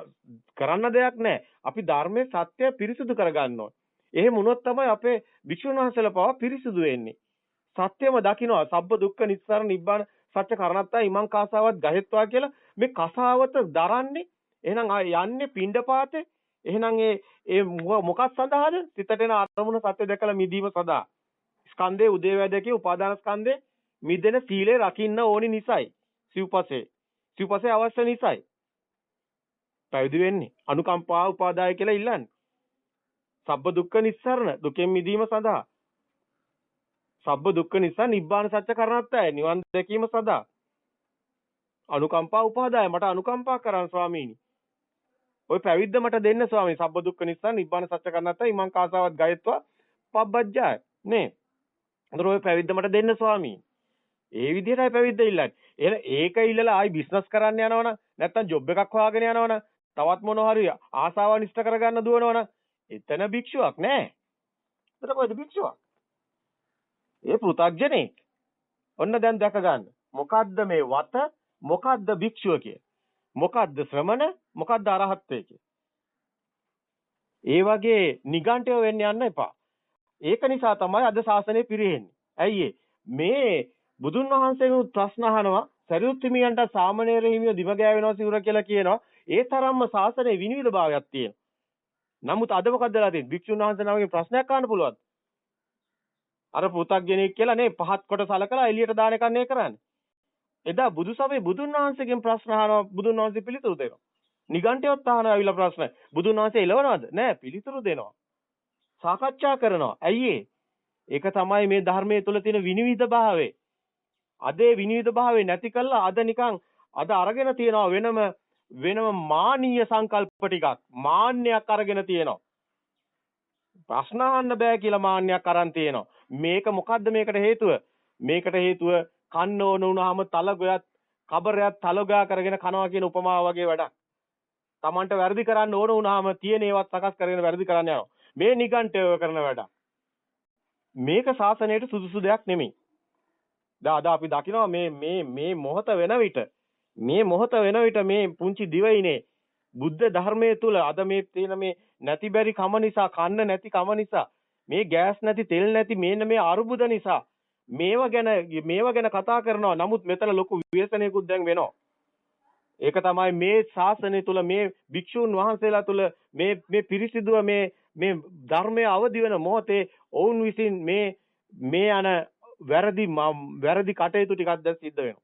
කරන්න දෙයක් නැහැ. අපි ධර්මයේ සත්‍ය පිරිසුදු කරගන්න ඕනේ. එහෙම වුණොත් තමයි අපේ වික්ෂුන් වහන්සේලා පවා පිරිසුදු වෙන්නේ. සත්‍යම දකින්නවා සබ්බ දුක්ඛ නිස්සාර නිබ්බාන සත්‍ය කරණත්තා ඉමං කාසාවත් ගහෙත්වා කියලා මේ කසාවත දරන්නේ එහෙනම් යන්නේ පිණ්ඩපාතේ එහෙනම් ඒ ඒ මොකක් සඳහාද සිතට එන අරමුණ සත්‍ය දැකලා මිදීම සඳහා ස්කන්ධේ උදේවැදකේ උපාදාන ස්කන්ධේ මිදෙන සීලය රකින්න ඕනි නිසායි. සිව්පසේ. සිව්පසේ අවශ්‍ය නිසායි. පැවිදි වෙන්නේ අනුකම්පා උපාදාය කියලා ඉල්ලන්නේ. සබ්බ දුක්ඛ නිස්සරණ දුකෙන් මිදීම සඳහා. සබ්බ දුක්ඛ නිසා නිබ්බාන සත්‍ය කරණත්තය නිවන් දැකීම සඳහා. අනුකම්පා උපාදාය මට අනුකම්පා කරන් ස්වාමීනි. ඔය පැවිද්ද මට දෙන්න ස්වාමීනි. සබ්බ දුක්ඛ නිසා නිබ්බාන සත්‍ය කරණත්තය ඉමං කාසාවත් ගයත්වා පබ්බජ්ජාය. නේ. අතර ඔය පැවිද්ද මට දෙන්න ස්වාමීනි. ඒ විදිහටයි පැවිද්ද ඉල්ලන්නේ. එහෙනම් ඒක ඉල්ලලා ආයි බිස්නස් කරන්න යනවනම් නැත්තම් ජොබ් එකක් හොයාගෙන යනවනම් තවත් මොනවා හරි ආසාවන් ඉෂ්ට කරගන්න දුවනවනම් එතන භික්ෂුවක් නෑ. එතන කොහෙද භික්ෂුවක්? ඒ පෘථග්ජනෙක්. ඔන්න දැන් දැක ගන්න. මොකද්ද මේ වත? මොකද්ද භික්ෂුව කිය? මොකද්ද ශ්‍රමණ? මොකද්ද අරහත්ත්වය කිය? ඒ වගේ නිගණ්ඨය වෙන්න යන්න එපා. ඒක නිසා තමයි අද ශාසනය පිරෙන්නේ. ඇයි මේ බුදුන් වහන්සේගෙන් ප්‍රශ්න අහනවා සරියුත් හිමියන්ට සාමණේර හිමියෝ දිව ගෑවෙනවා සිවුර කියලා කියනවා. ඒ තරම්ම ශාසනයේ විනිවිද භාවයක් තියෙනවා. නමුත් අද මොකද වෙලා තියෙන්නේ? භික්ෂුන් වහන්සේ නමකින් ප්‍රශ්නයක් අහන්න පුළුවන්. අර පෘථග්ජනෙක් කියලා නේ පහත් කොට සලකලා එළියට දාන එක නේ කරන්නේ. එදා බුදුසමේ බුදුන් වහන්සේගෙන් ප්‍රශ්න අහනවා බුදුන් වහන්සේ පිළිතුරු දෙනවා. නිගණ්ඨයොත් අහනවා ඇවිල්ලා ප්‍රශ්න. බුදුන් වහන්සේ එළවනවද? නෑ පිළිතුරු දෙනවා. සාකච්ඡා කරනවා. ඇයි ඒක තමයි මේ ධර්මයේ තුල තියෙන විනිවිද භාවය. අදේ විනිවිද භාවය නැති කළා අද නිකන් අද අරගෙන තියනවා වෙනම වෙනම මානීය සංකල්ප ටිකක් මාන්නයක් අරගෙන තියෙනවා. ප්‍රශ්න අහන්න බෑ කියලා මාන්නයක් අරන් තියෙනවා. මේක මොකද්ද මේකට හේතුව? මේකට හේතුව කන්න ඕන වුණාම තලගොයත් කබරයක් තලගා කරගෙන කනවා කියන උපමාව වගේ වැඩක්. Tamanට වැරදි කරන්න ඕන වුණාම තියෙන ඒවත් සකස් කරගෙන වැරදි කරන්න යනවා. මේ නිගණ්ඨය කරන වැඩක්. මේක සාසනයට සුදුසු දෙයක් නෙමෙයි. දැන් අද අපි දකිනවා මේ මේ මේ මොහත වෙන විට මේ මොහත වෙන විට මේ පුංචි දිවයිනේ බුද්ධ ධර්මයේ තුල අද මේ තියෙන මේ නැති බැරි කම නිසා කන්න නැති කම නිසා මේ ගෑස් නැති තෙල් නැති මේන මේ අරුබුද නිසා මේව ගැන මේව ගැන කතා කරනවා. නමුත් මෙතන ලොකු ව්‍යසනයකුත් දැන් වෙනවා. ඒක තමයි මේ ශාසනය තුල මේ භික්ෂූන් වහන්සේලා තුල මේ මේ පිරිසිදුව මේ මේ ධර්මයේ අවදි වෙන මොහොතේ ඔවුන් විසින් මේ මේ අන වැරදි වැරදි කටයුතු ටිකක් දැන් සිද්ධ වෙනවා.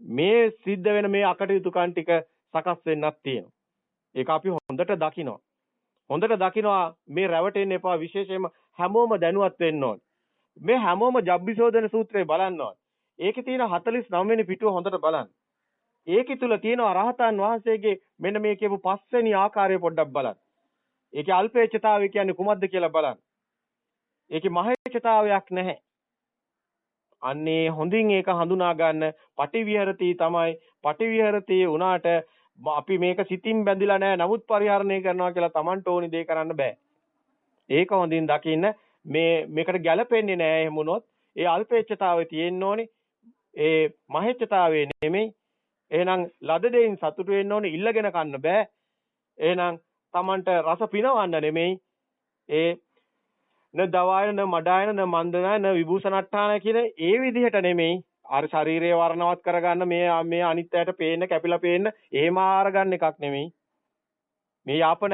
මේ සිද්ධ වෙන මේ අකටයුතුකම් ටික සකස් වෙන්නත් තියෙනවා. ඒක අපි හොඳට දකිනවා. හොඳට දකිනවා මේ රැවටෙන්න එපා විශේෂයෙන්ම හැමෝම දැනුවත් වෙන්න ඕනේ. මේ හැමෝම ජබ්බිසෝදන සූත්‍රය බලන්න ඕනේ. ඒකේ තියෙන 49 වෙනි පිටුව හොඳට බලන්න. ඒකේ තුල තියෙනවා රහතන් වහන්සේගේ මෙන්න මේ කියපු පස්වෙනි ආකාරය පොඩ්ඩක් බලන්න. ඒකේ අල්පේච්ඡතාවය කියන්නේ කුමක්ද කියලා බලන්න. ඒකේ මහේච්ඡතාවයක් නැහැ. අන්නේ හොඳින් ඒක හඳුනා ගන්න පටිවිහරති තමයි පටිවිහරති උනාට අපි මේක සිතින් බැඳිලා නැහැ නමුත් පරිහරණය කරනවා කියලා Tamanට ඕනි දේ කරන්න බෑ. ඒක හොඳින් දකින්න මේ මේකට ගැළපෙන්නේ නැහැ එහෙම වුණොත් ඒ අල්පේච්ඡතාවය තියෙන්න ඕනේ. ඒ මහේච්ඡතාවය නෙමෙයි. එහෙනම් ලද දෙයින් සතුටු වෙන්න ඕනේ ඉල්ලගෙන කන්න බෑ. එහෙනම් Tamanට රස පිනවන්න නෙමෙයි. ඒ න දවායන න මඩායන න මන්දනාය න විභූෂණට්ඨාන කියන ඒ විදිහට නෙමෙයි අර ශරීරය වර්ණවත් කරගන්න මේ මේ අනිත්‍යයට පේන්න කැපිලා පේන්න එහෙම ආරගන්න එකක් නෙමෙයි. මේ යාපන